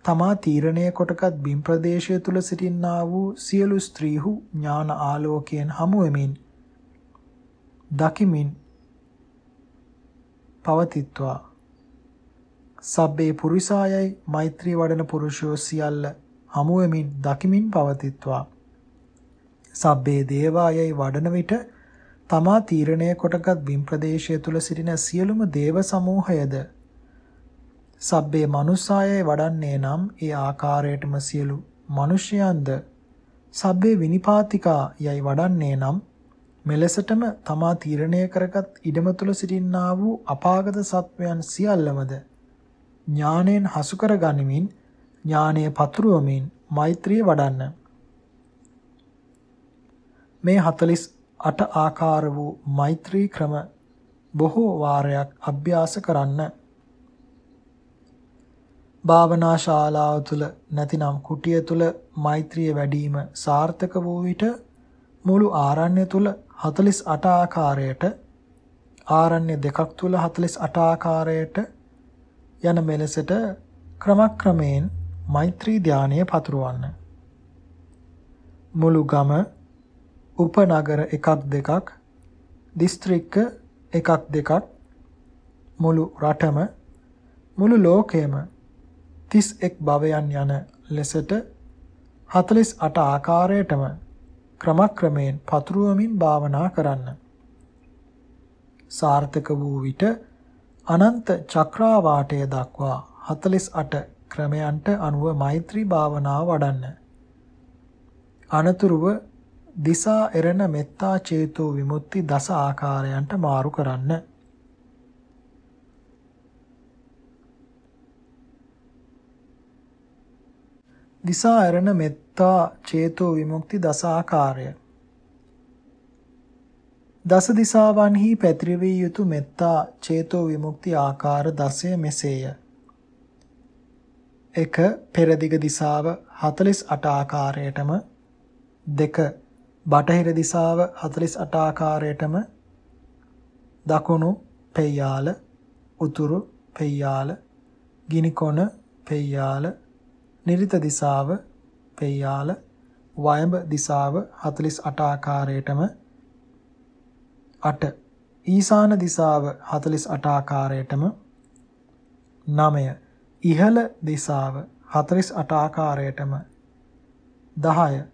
Speaker 1: තමා තීරණය කොටගත් බිම් ප්‍රදේශය තුල සිටින්නා වූ සියලු ස්ත්‍රීහු ඥාන ආලෝකයෙන් හමු වෙමින් දකිමින් පවතිත්වා. සබ්බේ පුරිසායයි මෛත්‍රී වඩන පුරුෂයෝ සියල්ල හමු වෙමින් දකිමින් පවතිත්වා. සබ්බේ දේවායයි වඩන විට තමා තීරණය කොටගත් බිම් ප්‍රදේශය තුල සිටින සියලුම දේව සමූහයද? සබ්බේ මනුස්සායයි වඩන්නේ නම් ඒ ආකාරයටම සියලු මිනිසයන්ද සබ්බේ විනිපාතිකා යයි වඩන්නේ නම් මෙලෙසටම තමා තීරණය කරගත් ඉඩම තුල සිටින්නා වූ අපාගත සත්වයන් සියල්ලමද ඥාණයෙන් හසු කර ගනිමින් ඥානය පතුරවමින් මෛත්‍රිය වඩන්න. මේ 48 ආකාර වූ මෛත්‍රී ක්‍රම බොහෝ වාරයක් අභ්‍යාස කරන්න. භාවනා ශාලාව තුල නැතිනම් කුටිය තුල මෛත්‍රිය වැඩිම සාර්ථක වූ විට මුළු ආරණ්‍ය තුල 48 ආකාරයට ආරණ්‍ය දෙකක් තුල 48 ආකාරයට යන මෙලෙසට ක්‍රමක්‍රමයෙන් මෛත්‍රී ධානය පතුරවන්න. මුළු ගම උපනගර එකක් දෙකක් දිස්ත්‍රික්ක එකක් දෙකක් මුළු රටම මුළු ලෝකයම 31 භවයන් යන ලෙසට 48 ආකාරයටම ක්‍රමක්‍රමයෙන් පතුරවමින් භාවනා කරන්න. සාර්ථක වූ විට අනන්ත චක්‍රාවාටය දක්වා 48 ක්‍රමයන්ට අනුව මෛත්‍රී භාවනාව වඩන්න. අනතුරුව දිසා එරණ මෙත්තා චේතෝ විමුක්ති දස ආකාරයන්ට මාරු කරන්න. දිසා එරණ මෙත්තා විමුක්තා චේතෝ විමුක්ති දස ආකාරය දස දිසාවන්හි පැතිරවිය යුතු මෙත්තා චේතෝ විමුක්ති ආකාර 10 මෙසේය. 1. පෙරදිග දිසාව 48 ආකාරයටම 2. බටහිර දිසාව 48 ආකාරයටම දකුණු පෙයාල උතුරු පෙයාල ගිනිකොන පෙයාල නිරිත දිසාව පෙయ్యాල වයඹ දිසාව 48 ආකාරයටම 8 ඊසාන දිසාව 48 ආකාරයටම 9 ඉහළ දිසාව 48 ආකාරයටම 10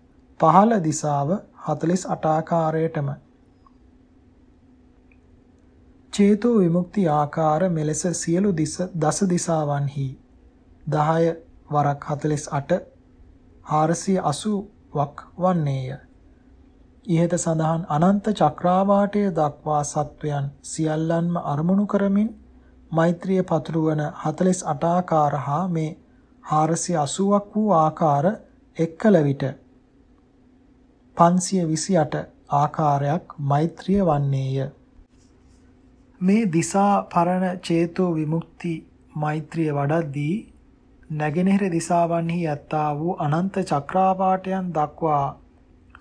Speaker 1: පහළ දිසාව 48 ආකාරයටම චේතෝ විමුක්ති ආකාර මෙලෙස සියලු දස දිසාවන්හි 10 වරක් 48 480ක් වන්නේය. ඉහත සඳහන් අනන්ත චක්‍රාවාටය දක්වා සත්වයන් සියල්ලන්ම අරමුණු කරමින් මෛත්‍රිය පතුරවන 48 ආකාර හා මේ 480ක් වූ ආකාර එක්කල විට 528 ආකාරයක් මෛත්‍රිය වන්නේය. මේ දිසා පරණ චේතෝ විමුක්ති මෛත්‍රිය වඩද්දී නැගෙනහිර දිසාවන්හි ඇත්තා වූ අනන්ත චක්‍රාවාටයන් දක්වා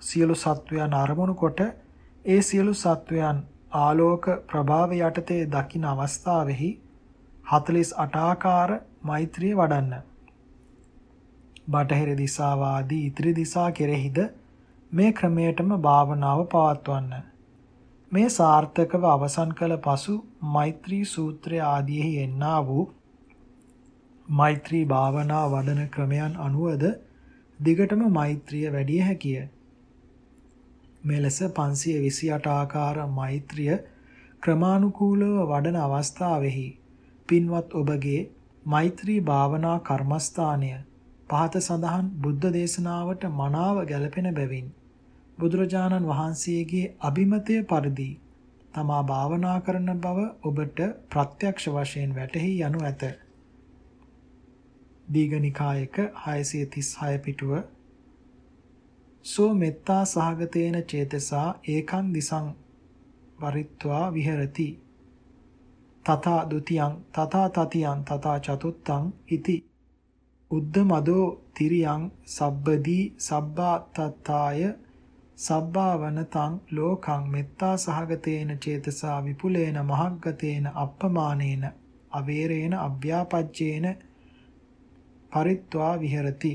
Speaker 1: සියලු සත්වයන් අරමුණු කොට ඒ සියලු සත්වයන් ආලෝක ප්‍රභාව යටතේ දකින අවස්ථාවෙහි 48 ආකාර මෛත්‍රිය වඩන්න. බටහිර දිසාව ආදී ඉතිරි දිසා කෙරෙහිද මේ ක්‍රමයටම භාවනාව පවත්වන්න. මේ සාර්ථකව අවසන් කළ පසු මෛත්‍රී සූත්‍රය ආදීෙහි එන්නා වූ මෛත්‍රී භාවනා වඩන ක්‍රමයන් අනුවද දිගටම මෛත්‍රිය වැඩි හැකිය. මෙලෙස 528 ආකාර මෛත්‍රිය ක්‍රමානුකූලව වඩන අවස්ථාවෙහි පින්වත් ඔබගේ මෛත්‍රී භාවනා කර්මස්ථානය පහත සඳහන් බුද්ධ දේශනාවට මනාව ගැලපෙන බැවින් බුදුරජාණන් වහන්සේගේ අභිමතය පරිදි තමා භාවනා කරන බව ඔබට ප්‍රත්‍යක්ෂ වශයෙන් වැටහි යනු ඇත. දීඝනිකායක 636 පිටුව. සෝ මෙත්තා සහගතේන චේතසා ඒකං දිසං වරිත්වා විහෙරති. තථා ဒ ුතියං තථා තතියං තථා චතුත්තං ඉති. උද්දමදෝ තිරියං සබ්බදී සබ්බා තත්තාය සබ්බාවනතං ලෝකං මෙත්තා සහගතේන චේතසා විපුලේන මහග්ගතේන අප්පමානේන අවේරේන අභ්‍යාපජ්ජේන පරිත්වා විහෙරති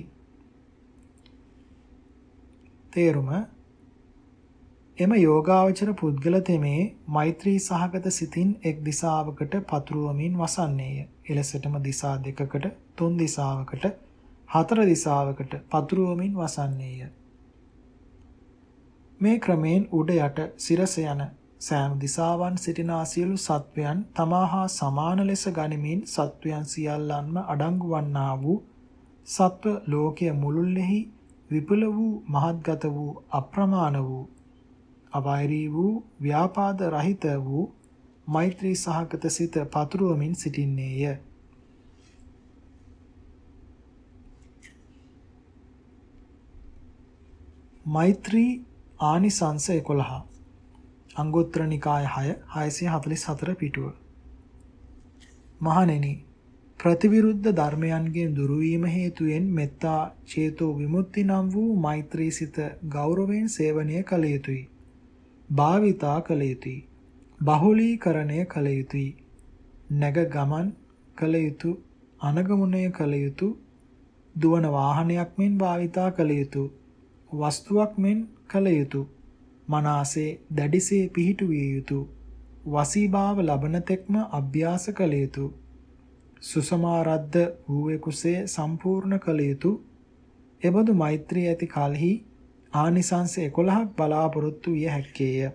Speaker 1: තේරුම එම යෝගාවචර පුද්ගල තෙමේ මෛත්‍රී සහගත සිතින් එක් දිසාවකට පතුරවමින් වසන්නේය. එලෙසටම දිසා දෙකකට, තුන් දිසාවකට, හතර දිසාවකට පතුරවමින් වසන්නේය. මේ ක්‍රමයෙන් උඩ යට සිරස යන සෑම දිසාවන් සිටිනා සියලු සත්වයන් තමා හා සමාන ලෙස ගනිමින් සත්වයන් සියල්ලන්ම අඩංගු වන්නා වූ සත්ව ලෝකය මුළුල්ලෙහි විපුල වූ මහත්ගත වූ අප්‍රමාණ වූ අවෛරී වූ ව්‍යාපාද රහිත වූ මෛත්‍රී සහගත සිත පතුරුවමින් සිටින්නේය. මෛත්‍රී ආනිසංස 11 අංගුත්තර නිකාය 6 644 පිටුව මහණෙනි ප්‍රතිවිරුද්ධ ධර්මයන්ගෙන් දුරු වීම හේතුවෙන් මෙත්තා චේතෝ විමුක්ති නම් වූ මෛත්‍රී සිත ගෞරවයෙන් සේවනය කළ යුතුය. භාවිතා කළ යුතුය. බහුලීකරණය කළ යුතුය. නැග ගමන් කළ යුතු අනගමනය කළ යුතු දුවන වාහනයක් මෙන් භාවිතා කළ යුතු වස්තුවක් මෙන් කළ යුතු මනසේ දැඩිසේ පිහිටුවිය යුතු වසීභාව ලබන තෙක්ම අභ්‍යාස කළ යුතු සුසමාරද්ද වූවෙකුසේ සම්පූර්ණ කළ යුතු එබඳු මෛත්‍රී ඇති කලෙහි ආනිසංස 11ක් බලාපොරොත්තු විය හැක්කේය.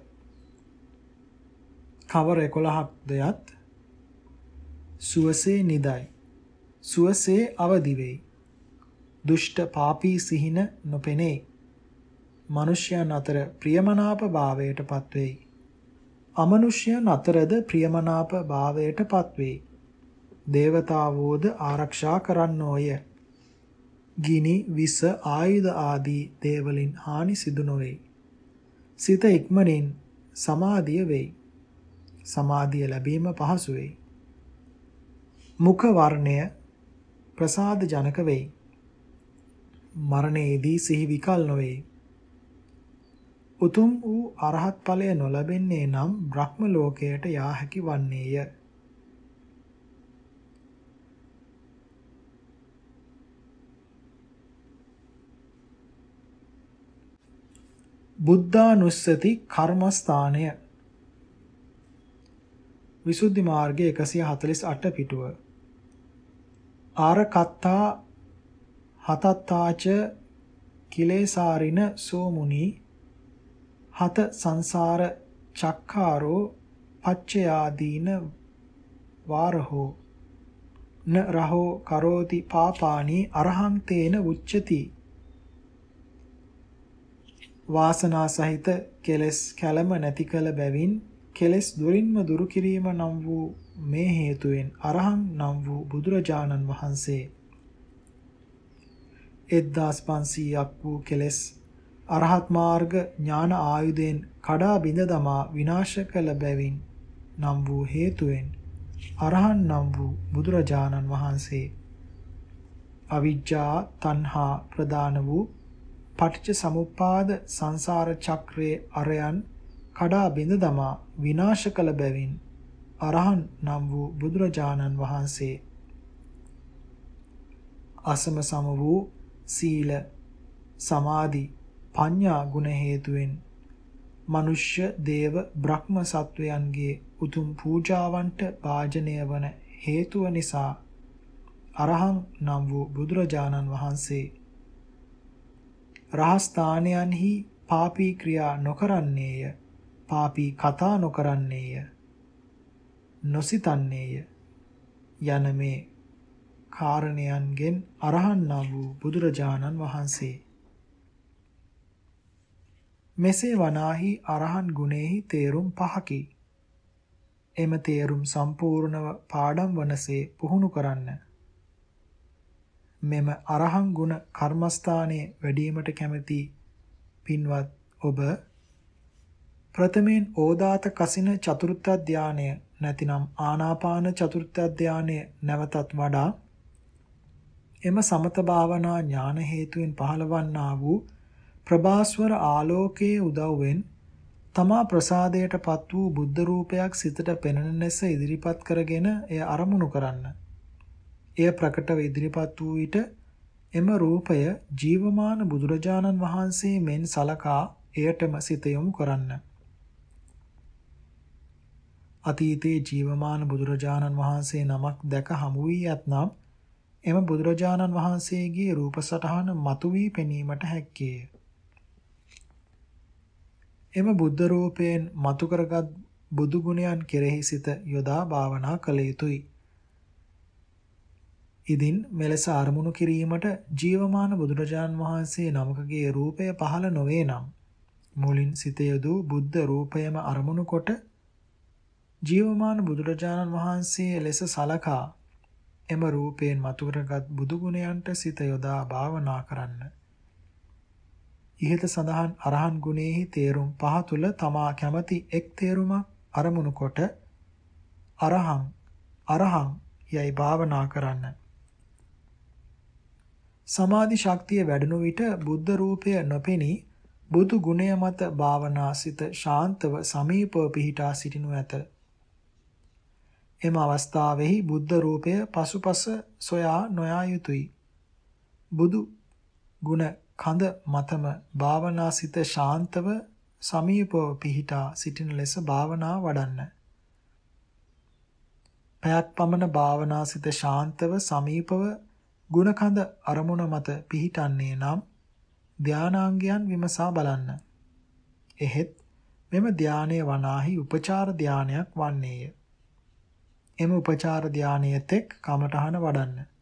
Speaker 1: කවර 11ක් දයත් සුවසේ නිදයි. සුවසේ අවදි වෙයි. දුෂ්ට පාපී සිහින නොපෙනේ. මිනිසයන් අතර ප්‍රියමනාප භාවයට පත්වෙයි. අමනුෂ්‍යයන් අතරද ප්‍රියමනාප භාවයට පත්වෙයි. දේවතාවෝද ආරක්ෂා කරන්නෝය. ගිනි විස ආයුධ ආදී දේවලින් හානි සිදු නොවේ. සිත ඉක්මනින් සමාධිය වෙයි. සමාධිය ලැබීම පහසු වෙයි. මුඛ වර්ණය ප්‍රසාද ජනක වෙයි. මරණයේදී සිහි විකල් නොවේ. උතුම් වූ අරහත් ඵලය නොලැබෙන්නේ නම් බ්‍රහ්ම ලෝකයට යා හැකි වන්නේය. බුද්ධානුස්සති කර්මස්ථානය විසුද්ධි මාර්ගයේ 148 පිටුව ආරකත්තා හතත්තාච කිලේසාරින සෝමුනි හත සංසාර චක්කාරෝ පච්චයාදීන වාරහෝ. න රහෝ කරෝති පාපානි අරහං තේන උච්චති. වාසනා සහිත කෙලස් කැළම නැති කල බැවින් කෙලස් දුරින්ම දුරු කිරීම නම් වූ මේ හේතුවෙන් අරහං නම් වූ බුදුරජාණන් වහන්සේ. 1500ක් වූ කෙලස් අරහත් මාර්ග ඥාන ආයුධයෙන් කඩා බිඳ දමා විනාශ කළ බැවින් නම් වූ හේතුවෙන් අරහන් නම් වූ බුදුරජාණන් වහන්සේ අවිජ්ජා තණ්හා ප්‍රදාන වූ පටිච්ච සමුප්පාද සංසාර චක්‍රයේ අරයන් කඩා බිඳ දමා විනාශ කළ බැවින් අරහන් නම් වූ බුදුරජාණන් වහන්සේ අසම සම වූ සීල සමාධි පඤ්ඤා ගුණ හේතුවෙන් මනුෂ්‍ය දේව බ්‍රහ්ම සත්වයන්ගේ උතුම් පූජාවන්ට වාජනය වන හේතුව නිසා අරහං නම් වූ බුදුරජාණන් වහන්සේ රහස්ථානයන්හි පාපී ක්‍රියා නොකරන්නේය පාපී කතා නොකරන්නේය නොසිතන්නේය යන මේ කාරණයන්ගෙන් අරහන් නම් වූ බුදුරජාණන් වහන්සේ. මෙසේ වනාහි අරහන් ගුණෙහි තේරුම් පහකි. එම තේරුම් සම්පූර්ණව පාඩම් වනසේ පුහුණු කරන්න. මෙම අරහන් ගුණ කර්මස්ථානයේ වැඩිවීමට කැමැති පින්වත් ඔබ ප්‍රථමයෙන් ඕදාත කසින චතුර්ථ ධානය නැතිනම් ආනාපාන චතුර්ථ ධානය නැවතත් වඩා එම සමත භාවනා ඥාන හේතුවෙන් පහළවන්නා වූ ප්‍රභාස්වර ආලෝකයේ උදව්වෙන් තමා ප්‍රසාදයටපත් වූ බුද්ධ රූපයක් සිතට පෙනෙන ලෙස ඉදිරිපත් කරගෙන එය අරමුණු කරන්න. එය ප්‍රකටව ඉදිරිපත් වූ විට එම රූපය ජීවමාන බුදුරජාණන් වහන්සේ මෙන් සලකා එයටම සිත යොමු කරන්න. අතීතයේ ජීවමාන බුදුරජාණන් වහන්සේ නමක් දැක හමු වී ඇතනම් එම බුදුරජාණන් වහන්සේගේ රූප සටහන මතුවී පෙනීමට හැක්කේය. එම බුද්ධ රූපයෙන් මතු කරගත් බුදු ගුණයන් කෙරෙහි සිත යොදා භාවනා කළ යුතුය. ඉදින් මෙලෙස අරමුණු කිරීමට ජීවමාන බුදුරජාන් වහන්සේ නමකගේ රූපය පහළ නොවේ නම් මුලින් සිත යොදූ බුද්ධ රූපයම අරමුණු කොට ජීවමාන බුදුරජාණන් වහන්සේ ලෙස සලකා එම රූපයෙන් මතු කරගත් බුදු ගුණයන්ට සිත යොදා භාවනා කරන්න. ඉහත සඳහන් අරහන් ගුණෙහි තේරුම් පහ තුල තමා කැමති එක් තේරුමක් අරමුණු කොට අරහං අරහං යයි භාවනා කරන්න. සමාධි ශක්තිය වැඩුණු විට බුද්ධ රූපය නොපෙනී බුදු ගුණය මත භාවනාසිත ශාන්තව සමීපව පිහිටා සිටිනු ඇත. එම අවස්ථාවෙහි බුද්ධ රූපය පසුපස සොයා නොයා යුතුය. බුදු ගුණ කඳ මතම භාවනාසිත ශාන්තව සමීපව පිහිටා සිටින ලෙස භාවනා වඩන්න. පැයක් පමණ භාවනාසිත ශාන්තව සමීපව ගුණකඳ අරමුණ මත පිහිටන්නේ නම් ධානාංගයන් විමසා බලන්න. එහෙත් මෙම ධානයේ වනාහි උපචාර ධානයක් වන්නේය. එම උපචාර ධානයේ තෙක් කමඨහන වඩන්න.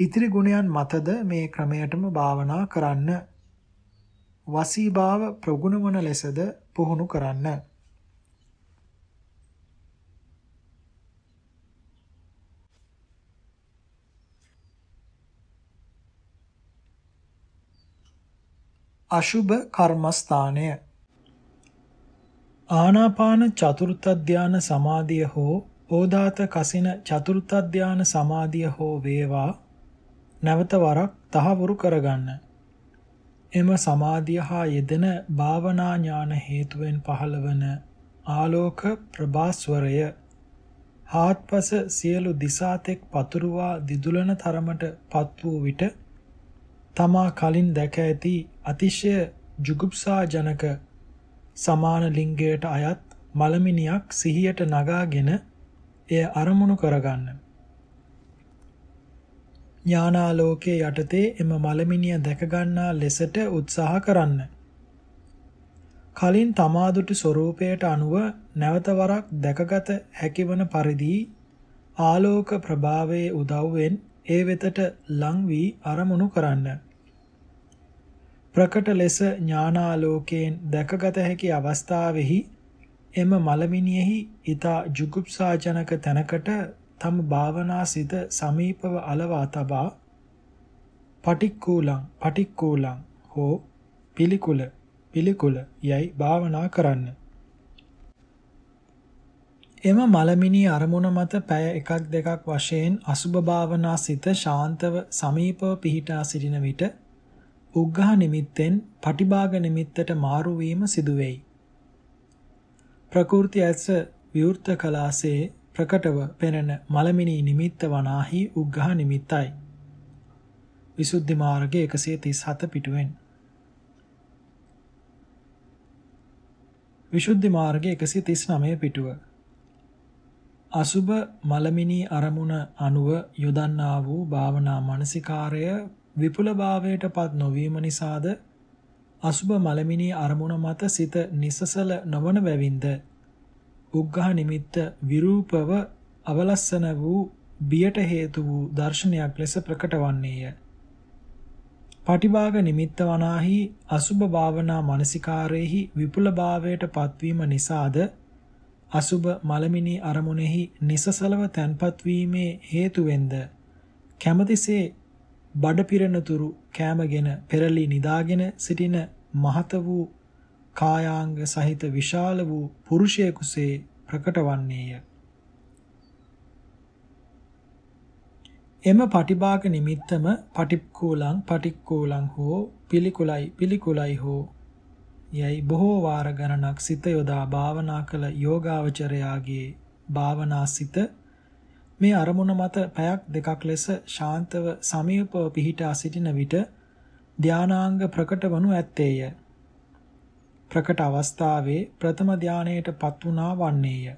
Speaker 1: ඉතිරි ගුණයන් මතද මේ ක්‍රමයටම භාවනා කරන්න. වසීභාව ප්‍රගුණ වන ලෙසද පුහුණු කරන්න. අශුභ කර්මස්ථානය ආනාපාන චතුර්ථ ධාන සමාධිය හෝ ඕදාත කසින චතුර්ථ ධාන සමාධිය හෝ වේවා නැවත වරක් තහවුරු කරගන්න. එම සමාධිය හා යෙදෙන භාවනා ඥාන හේතුවෙන් පහළවන ආලෝක ප්‍රභාස්වරය හාත්පස සියලු දිසාතෙක් පතුරුවා දිදුලන තරමට පත් වූ විට තමා කලින් දැක ඇති අතිශය ජුගුප්සාජනක සමාන ලිංගයට අයත් මලමිනියක් සිහියට නගාගෙන එය අරමුණු කරගන්න. ඥානාලෝකයේ යටතේ එම මලමිනිය දැක ගන්නා ලෙසට උත්සාහ කරන්න. කලින් තමා දුටු ස්වરૂපයට අනුව නැවත වරක් දැකගත හැකිවන පරිදි ආලෝක ප්‍රභාවයේ උදව්වෙන් ඒ වෙතට ලං වී අරමුණු කරන්න. ප්‍රකට ලෙස ඥානාලෝකයෙන් දැකගත හැකි අවස්ථාවෙහි එම මලමිනියෙහි ඊතා ජුගුප්සාජනක තැනකට තම භාවනා සිත සමීපව අලවා තබා පටික්කූලං පටික්කූලං හෝ පිළිකුල පිළිකුල යයි භාවනා කරන්න. එම මලමිනී අරමුණ මත පැය එකක් දෙකක් වශයෙන් අසුභ භාවනා සිත ශාන්තව සමීපව පිහිටා සිටින විට උග්ඝහ නිමිත්තෙන් පටිභාග නිමිත්තට මාරු වීම සිදු වෙයි. ප්‍රකෘති ඇස විවෘත කලාසේ ප්‍රකටව පෙනෙන මලමිනී නිමිත්ත වනාහි උග්ඝහ නිමිත්තයි. විසුද්ධි මාර්ගයේ 137 පිටුවෙන්. විසුද්ධි මාර්ගයේ 139 පිටුව. අසුබ මලමිනී අරමුණ අනුව යොදන්නා වූ භාවනා මානසිකාරය විපුලභාවයට පත් නොවීම නිසාද? අසුබ මලමිනී අරමුණ මත සිත නිසසල නොවන බැවින්ද? උග්ඝහ නිමිත්ත විරූපව අවලස්සන වූ බියට හේතු වූ දර්ශනයක් ලෙස ප්‍රකට වන්නේය. පටිභාග නිමිත්ත වනාහි අසුබ භාවනා මානසිකාරයේහි විපුලභාවයට පත්වීම නිසාද අසුබ මලමිනී අරමුණෙහි නිසසලව තැන්පත් වීමේ හේතුවෙන්ද කැමතිසේ බඩ පිරෙනතුරු කෑමගෙන පෙරලි නිදාගෙන සිටින මහත වූ කායාංග සහිත විශාල වූ පුරුෂයෙකුසේ ප්‍රකට වන්නේය. එම පටිභාග නිමිත්තම පටික්කූලං පටික්කූලං හෝ පිළිකුලයි පිළිකුලයි හෝ යයි බොහෝ වාර ගණනක් සිත යොදා භාවනා කළ යෝගාවචරයාගේ භාවනා සිත මේ අරමුණ මත පැයක් දෙකක් ලෙස ශාන්තව සමීපව පිහිටා සිටින විට ධානාංග ප්‍රකට වනු ඇත්තේය. ප්‍රකට අවස්ථාවේ ප්‍රථම ධානයට පත් වුණා වන්නේය.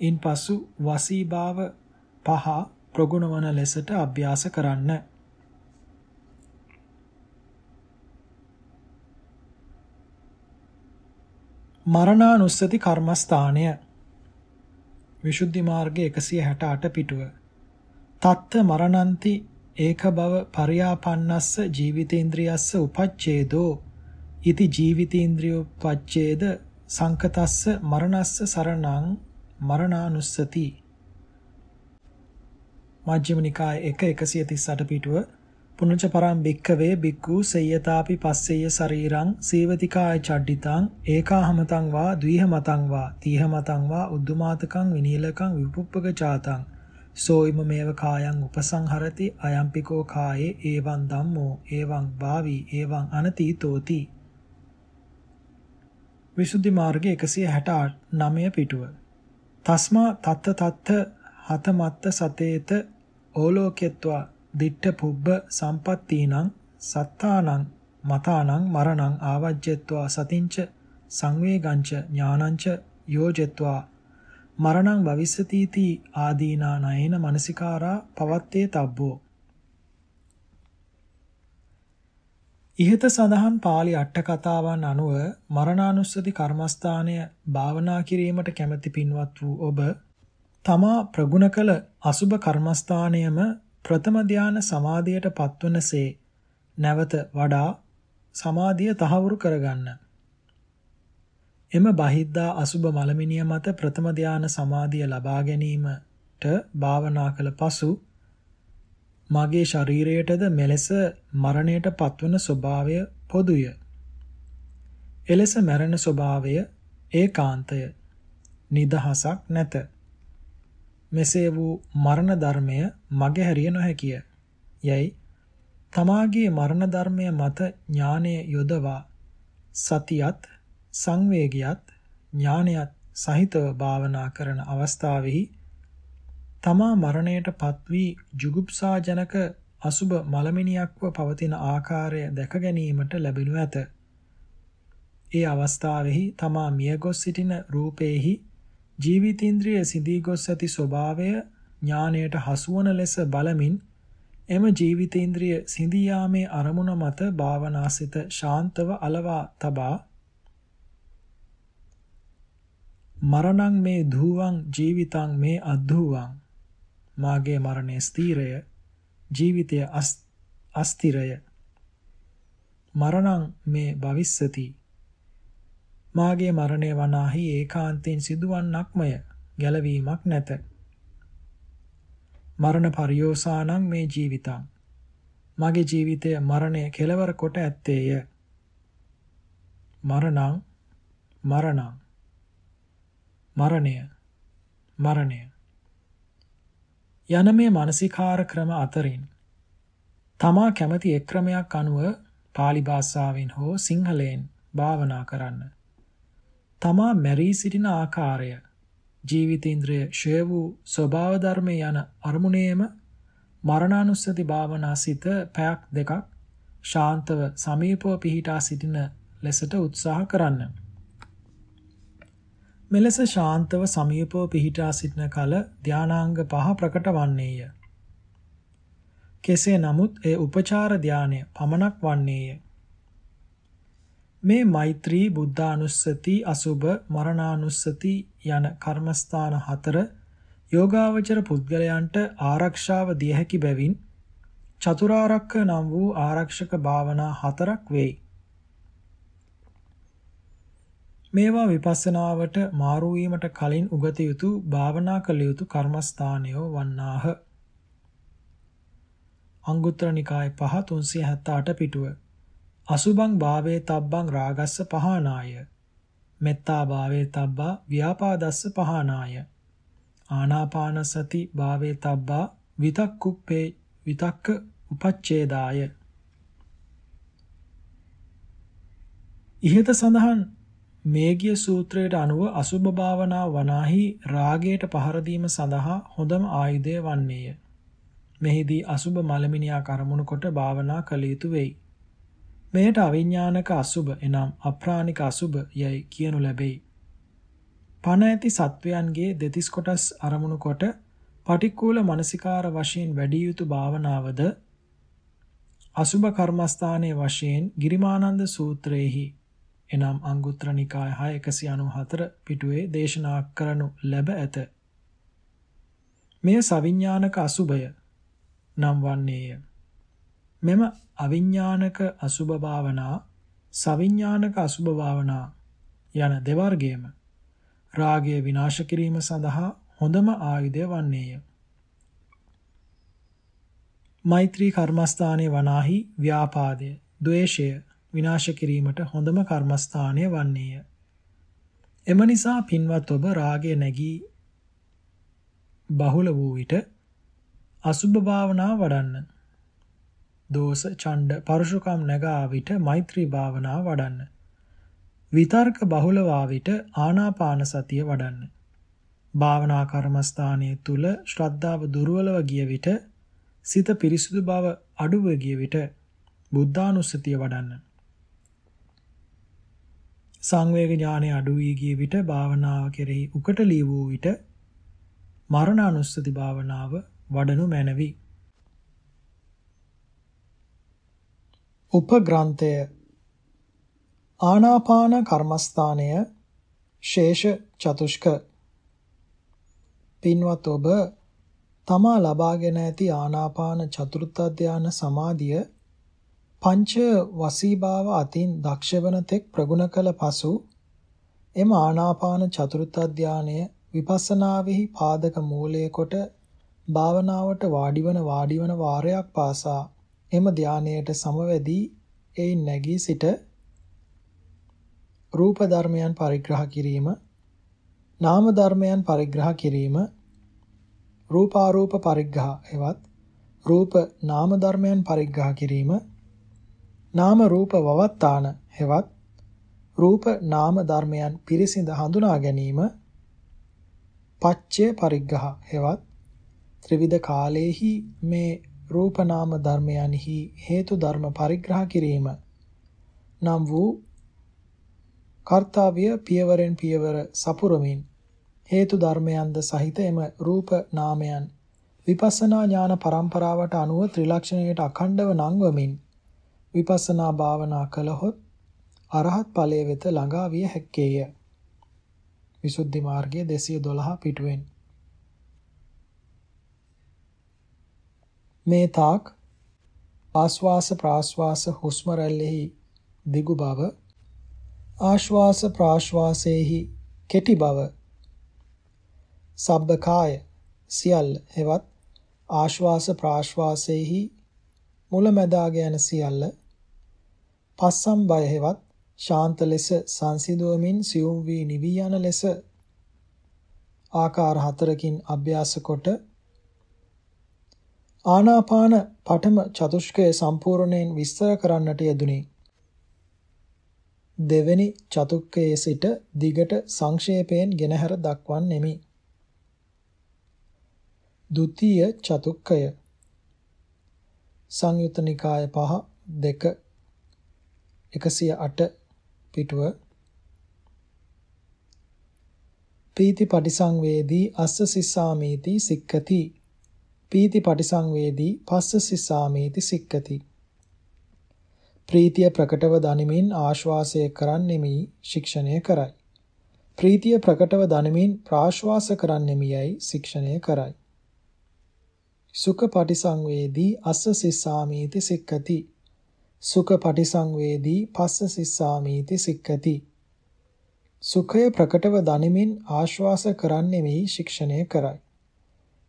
Speaker 1: ඉන්පසු වසීභාව පහ ප්‍රගුණ වන ලෙසට අභ්‍යාස කරන්න. මරණානුස්සති කර්මස්ථානය විසුද්ධි මාර්ගයේ 168 පිටුව තත්ත මරණන්ති ඒක බව පරියාපන්නස්ස ජීවිතේන්ද්‍රියස්ස උපච්ඡේදෝ ඉති ජීවිතේන්ද්‍රියෝපච්ඡේද සංකතස්ස මරණස්ස සරණං මරණානුස්සති මජ්ක්‍ධිම නිකාය 1 138 පිටුව පුනච පරම් භික්කවේ භික්ඛු සේයතාපි පස්සෙය ශරීරං සීවතිකාය චඩ්ඩිතං ඒකාහමතං වා ද්විහමතං වා තීහමතං වා උද්දුමාතකං විනීලකං විපුප්පක චාතං සෝයිම මේව කායං උපසංහරති අයම්පිකෝ කායේ ඒවං ධම්මෝ ඒවං භාවි ඒවං අනතීතෝති විසුද්ධි මාර්ගය 169 පිටුව. තස්මා තත්ත තත්ත හත මත්ත සතේත ඕලෝකෙත්වා දිට්ඨ පුබ්බ සම්පත්තීනං සත්තානං මතානං මරණං ආවජ්ජත්වා සතිංච සංවේගංච ඥානංච යෝජෙත්වා මරණං භවිස්සතිති ආදීනා නයන මනසිකාරා පවත්තේ තබ්බෝ. ඉහත සඳහන් පාළි අට කතාවන් අනුව මරණානුස්සති කර්මස්ථානය භාවනා කිරීමට කැමැති පින්වත් වූ ඔබ තමා ප්‍රගුණ කළ අසුබ කර්මස්ථානයම ප්‍රථම ධාන සමාධියට පත්වනසේ නැවත වඩා සමාධිය තහවුරු කරගන්න. එම බහිද්දා අසුබ මලමිනිය මත ප්‍රථම ධාන සමාධිය ලබා ගැනීමට භාවනා කළ පසු මගේ ශරීරයටද මෙලෙස මරණයට පත්වන ස්වභාවය පොදුය. එලෙස මැරෙන ස්වභාවය ඒකාන්තය. නිදහසක් නැත. මෙසේ වූ මරණ ධර්මය මගහැරිය නොහැකිය. යයි තමාගේ මරණ ධර්මය මත ඥානය යොදවා සතියත් සංවේගයත් ඥානයත් සහිතව භාවනා කරන අවස්ථාවෙහි තමා මරණයට පත්වී ජුගුප්සාජනක අසුබ මලමිනියක්ව පවතින ආකාරය දැක ගැනීමට ලැබෙනු ඇත. ඒ අවස්ථාවෙහි තමා මියගොස් සිටින රූපේහි ජීවිතේන්ද්‍රිය සිඳී ගොස් ඇති ස්වභාවය ඥාණයට හසුවන ලෙස බලමින් එම ජීවිතේන්ද්‍රිය සිඳී යාමේ අරමුණ මත භාවනාසිත ශාන්තව අලවා තබා මරණං මේ ධූවං ජීවිතං මේ අද්ධූවං මාගේ මරණය ස්ථීරය ජීවිතය අස්තිරය මරණං මේ භවිස්සති. මාගේ මරණය වනාහි ඒකාන්තයෙන් සිදුවන්නක්මය ගැලවීමක් නැත. මරණ පරියෝසානං මේ ජීවිතං. මගේ ජීවිතය මරණය කෙලවර කොට ඇත්තේය. මරණං මරණං. මරණය මරණය. යන මේ මානසිකාර ක්‍රම අතරින් තමා කැමති එක් ක්‍රමයක් අනුව pāli භාෂාවෙන් හෝ සිංහලෙන් භාවනා කරන්න. තමා මැරී සිටින ආකාරය ජීවිතේන්ද්‍රය ෂය වූ ස්වභාව ධර්මයේ යන අරමුණේම මරණානුස්සති භාවනා සිත පැයක් දෙකක් ශාන්තව සමීපව පිහිටා සිටින ලෙසට උත්සාහ කරන්න. මෙලෙස ශාන්තව සමීපව පිහිටා සිටින කල ධානාංග පහ ප්‍රකට වන්නේය. කෙසේ නමුත් ඒ උපචාර ධානය පමණක් වන්නේය. මේ මෛත්‍රී බුද්ධානුස්සති අසුබ මරණානුස්සති යන කර්මස්ථාන හතර යෝගාවචර පුද්ගලයන්ට ආරක්ෂාව දිය හැකි බැවින් චතුරාර්යක නම් වූ ආරක්ෂක භාවනා හතරක් වෙයි. මේවා විපස්සනාවට මාරු වීමට කලින් උගත යුතු භාවනා කළ යුතු කර්මස්ථානයෝ වන්නාහ. අංගුත්තර නිකාය 5 378 පිටුව. අසුභං භාවේ තබ්බං රාගස්ස පහනාය. මෙත්තා භාවේ තබ්බා ව්‍යාපාදස්ස පහනාය. ආනාපාන සති භාවේ තබ්බා විතක්කුප්පේ විතක්ක උපච්ඡේදාය. ඉහත සඳහන් මේගිය සූත්‍රයට අනුව අසුභ භාවනා වනාහි රාගයට පහර දීම සඳහා හොඳම ආයුධය වන්නේය. මෙහිදී අසුභ මලමිනියා කරමුණු කොට භාවනා කළ යුතු වෙයි. මෙයට අවිඥානික අසුබ එනම් අප්‍රාණික අසුබ යයි කියනු ලැබෙයි. පණ ඇති සත්වයන්ගේ දෙතිස් කොටස් අරමුණු කොට පටික්කුල මනසිකාර වශයෙන් වැඩි යුතු භාවනාවද අසුබ කර්මස්ථානයේ වශයෙන් ගිරිමානන්ද සූත්‍රයේහි එනම් අංගුත්තර නිකාය 6194 පිටුවේ දේශනා කරනු ලැබ ඇත. මෙය සවිඥානික අසුබය නම් වන්නේය. මෙම අවිඥානක අසුභ භාවනා සවිඥානක අසුභ භාවනා යන දෙවර්ගයේම රාගය විනාශ කිරීම සඳහා හොඳම ආයුධය වන්නේය. මෛත්‍රී කර්මස්ථානයේ වනාහි ව්‍යාපාදය, ද්වේෂය විනාශ කිරීමට හොඳම කර්මස්ථානය වන්නේය. එම නිසා පින්වත් ඔබ රාගය නැගී බහුල වූ විට අසුභ භාවනාව වඩන්න. දෝෂ, ඡණ්ඩ, පරුෂකම් නැගා විට මෛත්‍රී භාවනාව වඩන්න. විතර්ක බහුල වා විට ආනාපාන සතිය වඩන්න. භාවනා කර්මස්ථානයේ තුල ශ්‍රද්ධාව දුර්වලව ගිය විට සිත පිරිසුදු බව අඩුව ගිය විට බුද්ධානුස්සතිය වඩන්න. සංවේග ඥානය අඩු වී ගිය විට භාවනාව කෙරෙහි උකටලී වූ විට මරණානුස්සති භාවනාව වඩනු මැනවි. උපග්‍රන්ථය ආනාපාන කර්මස්ථානය ශේෂ චතුෂ්ක පින්වත් ඔබ තමා ලබාගෙන ඇති ආනාපාන චතුර්ථ ධානය සමාධිය පංච වසීභාව අතින් දක්ෂ වන තෙක් ප්‍රගුණ කළ පසු එම ආනාපාන චතුර්ථ ධානය විපස්සනාවෙහි පාදක මූලයේ කොට භාවනාවට වාඩිවන වාඩිවන වාරයක් පාසා එම ධානයට සමවැදී එයින් නැගී සිට රූප ධර්මයන් පරිග්‍රහ කිරීම නාම ධර්මයන් පරිග්‍රහ කිරීම රූපාරූප පරිග්‍රහ එවත් රූප නාම ධර්මයන් පරිග්‍රහ කිරීම නාම රූප වවත්තාන එවත් රූප නාම ධර්මයන් පිරිසිඳ හඳුනා ගැනීම පච්චය පරිග්‍රහ එවත් ත්‍රිවිධ කාලේහි මේ රූප නාම ධර්මයන්හි හේතු ධර්ම පරිග්‍රහ කිරීම නම් වූ කර්තාව්‍ය පියවරෙන් පියවර සපුරමින් හේතු ධර්මයන්ද සහිත එම රූප නාමයන් විපස්සනා ඥාන පරම්පරාවට අනුව ත්‍රිලක්ෂණයට අඛණ්ඩව නංවමින් විපස්සනා භාවනා කළහොත් අරහත් ඵලයේ වෙත ළඟා විය හැක්කේය. විසුද්ධි මාර්ගය 212 පිටුවෙන් මේ තාක් ආස්වාස ප්‍රාස්වාස හුස්ම රැල්ලෙහි දිගු බව ආශ්වාස ප්‍රාශ්වාසයේහි කෙටි බව සබ්බකාය සියල්ල හෙවත් ආශ්වාස ප්‍රාශ්වාසයේහි මුලැමැදාග යන සියල්ල පස්සම් බය හෙවත් ශාන්ත ලෙස සංසිඳුවමින් සියුම් වී නිවි යන ලෙස ආකාර හතරකින් අභ්‍යාස කොට ආනාපාන පඨම චතුෂ්කය සම්පූර්ණයෙන් විස්තර කරන්නට යෙදුනේ දෙවෙනි චතුක්කයේ සිට දිගට සංක්ෂේපයෙන් ගෙනහැර දක්වන්නෙමි. ဒုတိ ය චතුක්කය සංයුත නිකාය 5 2 108 පිටුව පීති පටිසංවේදී අස්ස සිස්සාමීති සික්කති පීති පටිසංවේදී පස්ස සිස්සාමීති සික්කති ප්‍රීතිය ප්‍රකටව දනිමින් ආශ්වාසය කරන්නෙමි ශික්ෂණය කරයි. ප්‍රීතිය ප්‍රකටව දනිමින් ප්‍රාශ්වාස කරන්නෙමියයි ශික්ෂණය කරයි. සුඛ පටිසංවේදී අස්ස සිස්සාමීති සික්කති. සුඛ පටිසංවේදී පස්ස සිස්සාමීති සික්කති. සුඛය ප්‍රකටව දනිමින් ආශ්වාස කරන්නෙමි ශික්ෂණය කරයි.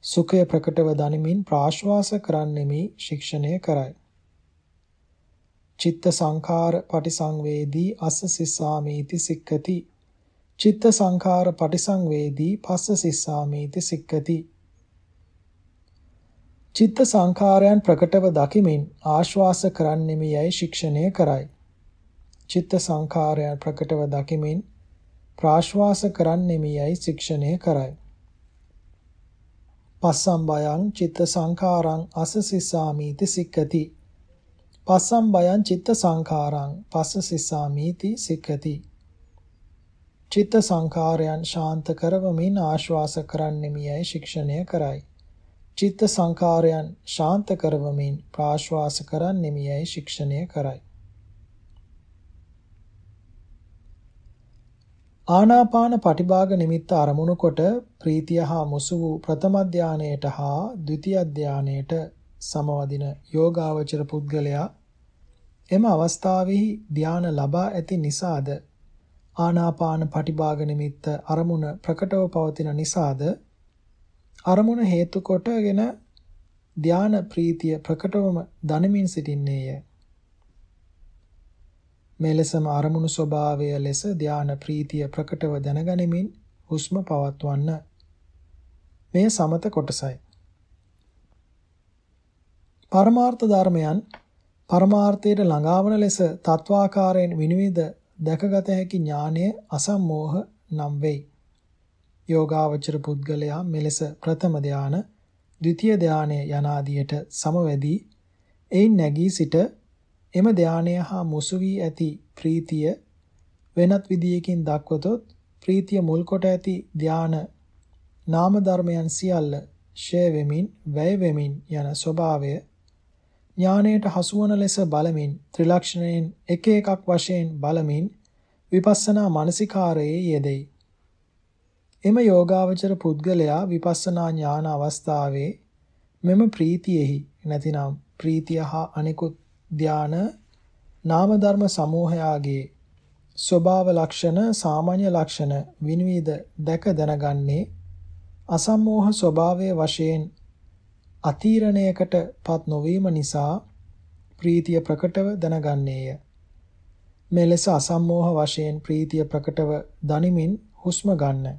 Speaker 1: සුඛය ප්‍රකටව දනිමින් ප්‍රාශ්වාස කරන්නෙමි ශික්ෂණය කරයි. චිත්ත සංඛාර පටිසංවේදී අස්ස සිස්සාමීති සික්කති චිත්ත සංඛාර පටිසංවේදී පස්ස සිස්සාමීති සික්කති චිත්ත සංඛාරයන් ප්‍රකටව දකිමින් ආශ්වාස කරන්නෙමි යයි ශික්ෂණය කරයි. චිත්ත සංඛාරයන් ප්‍රකටව දකිමින් ප්‍රාශ්වාස කරන්නෙමි යයි ශික්ෂණය කරයි. පස්සම් බයං චිත්ත සංඛාරං අස්ස සිස්සාමීති සික්කති පස්සම් බයං චිත්ත සංඛාරං පස්ස සිස්සාමීති සික්ඛති. චිත්ත සංඛාරයන් ශාන්ත කරවමින් ආශ්වාස කරන්නෙමියයි ශික්ෂණය කරයි. චිත්ත සංඛාරයන් ශාන්ත කරවමින් ප්‍රාශ්වාස කරන්නෙමියයි ශික්ෂණය කරයි. ආනාපාන පටිභාග නිමිත්ත අරමුණු කොට ප්‍රීතිය හා මුසු වූ ප්‍රථම ධානයේට හා ද්විතිය ධානයේට සමවදින යෝගාවචර පුද්ගලයා එම අවස්ථාවෙහි ධාන ලබා ඇති නිසාද? ආනාපාන පටිභාග නිමිත්ත අරමුණ ප්‍රකටව පවතින නිසාද? අරමුණ හේතු කොටගෙන ධාන ප්‍රීතිය ප්‍රකටවම දනමින් සිටින්නේය. මෙලෙසම අරමුණු ස්වභාවය ලෙස ධාන ප්‍රීතිය ප්‍රකටව දැනගනිමින් හුස්ම පවත්වන්න. මේ සමත කොටසයි. පරමාර්ථ ධර්මයන් පරමාර්ථයට ළඟාවන ලෙස තත්වාකාරයෙන් විනිවිද දැකගත හැකි ඥානය අසම්මෝහ නම් වෙයි. යෝගාවචර පුද්ගලයා මෙලෙස ප්‍රථම ධාන, ද්විතීය ධානය යනාදියට සමවැදී එයින් නැගී සිට එම ධානය හා මුසු වී ඇති ප්‍රීතිය වෙනත් විදියකින් දක්වතොත් ප්‍රීතිය මුල් කොට ඇති ධාන නාම ධර්මයන් සියල්ල ෂය වෙමින් වැය වෙමින් යන ස්වභාවය ඥානයට හසුවන ලෙස බලමින් ත්‍රිලක්ෂණයෙන් එක එකක් වශයෙන් බලමින් විපස්සනා මානසිකාරයේ යෙදෙයි. එම යෝගාවචර පුද්ගලයා විපස්සනා ඥාන අවස්ථාවේ මෙම ප්‍රීතියෙහි නැතිනම් ප්‍රීතිය හා අනිකුත් ධාන නාම ධර්ම සමූහයාගේ ස්වභාව ලක්ෂණ සාමාන්‍ය ලක්ෂණ විනිවිද දැක දැනගන්නේ අසම්මෝහ ස්වභාවයේ වශයෙන් අතීරණයකට පත් නොවීම නිසා ප්‍රීතිය ප්‍රකටව දැනගන්නේය. මෙලෙස අසම්මෝහ වශයෙන් ප්‍රීතිය ප්‍රකටව දනිමින් හුස්ම ගන්න.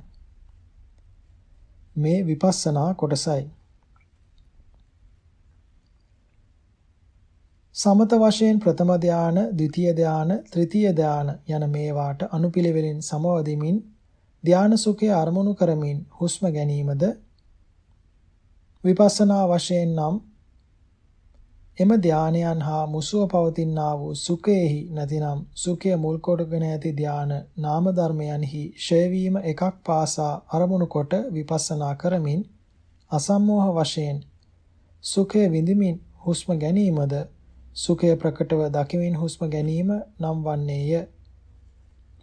Speaker 1: මේ විපස්සනා කොටසයි. සමත වශයෙන් ප්‍රථම ධාන, ද්විතීය ධාන, තෘතීය ධාන යන මේවාට අනුපිළිවෙලින් සමවදිමින් ධාන සුඛය අරමුණු කරමින් හුස්ම ගැනීමද විපස්සනා වශයෙන් නම් එම ධානයන් හා මුසුව පවතිනා වූ සුඛේහි නැතිනම් සුඛය මුල් කොටගෙන ඇති ධාන නාම ධර්මයන්හි ඡය වීම එකක් පාසා අරමුණු කොට විපස්සනා කරමින් අසම්මෝහ වශයෙන් සුඛය විඳිමින් හුස්ම ගැනීමද සුඛය ප්‍රකටව දකිමින් හුස්ම ගැනීම නම් වන්නේය.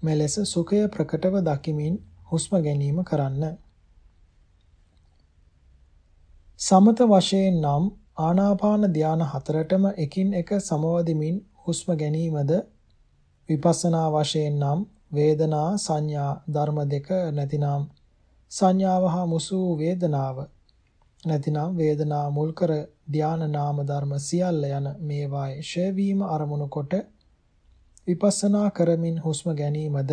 Speaker 1: මෙලෙස සුඛය ප්‍රකටව දකිමින් හුස්ම ගැනීම කරන්න. සමත වශයෙන් නම් ආනාපාන ධාන හතරටම එකින් එක සමවදිමින් හුස්ම ගැනීමද විපස්සනා වශයෙන් නම් වේදනා සංඥා ධර්ම දෙක නැතිනම් සංඥාව හා මුසු වේදනාව නැතිනම් වේදනා මුල් කර ධාන නාම ධර්ම සියල්ල යන මේවායේ ෂය වීම අරමුණු කොට විපස්සනා කරමින් හුස්ම ගැනීමද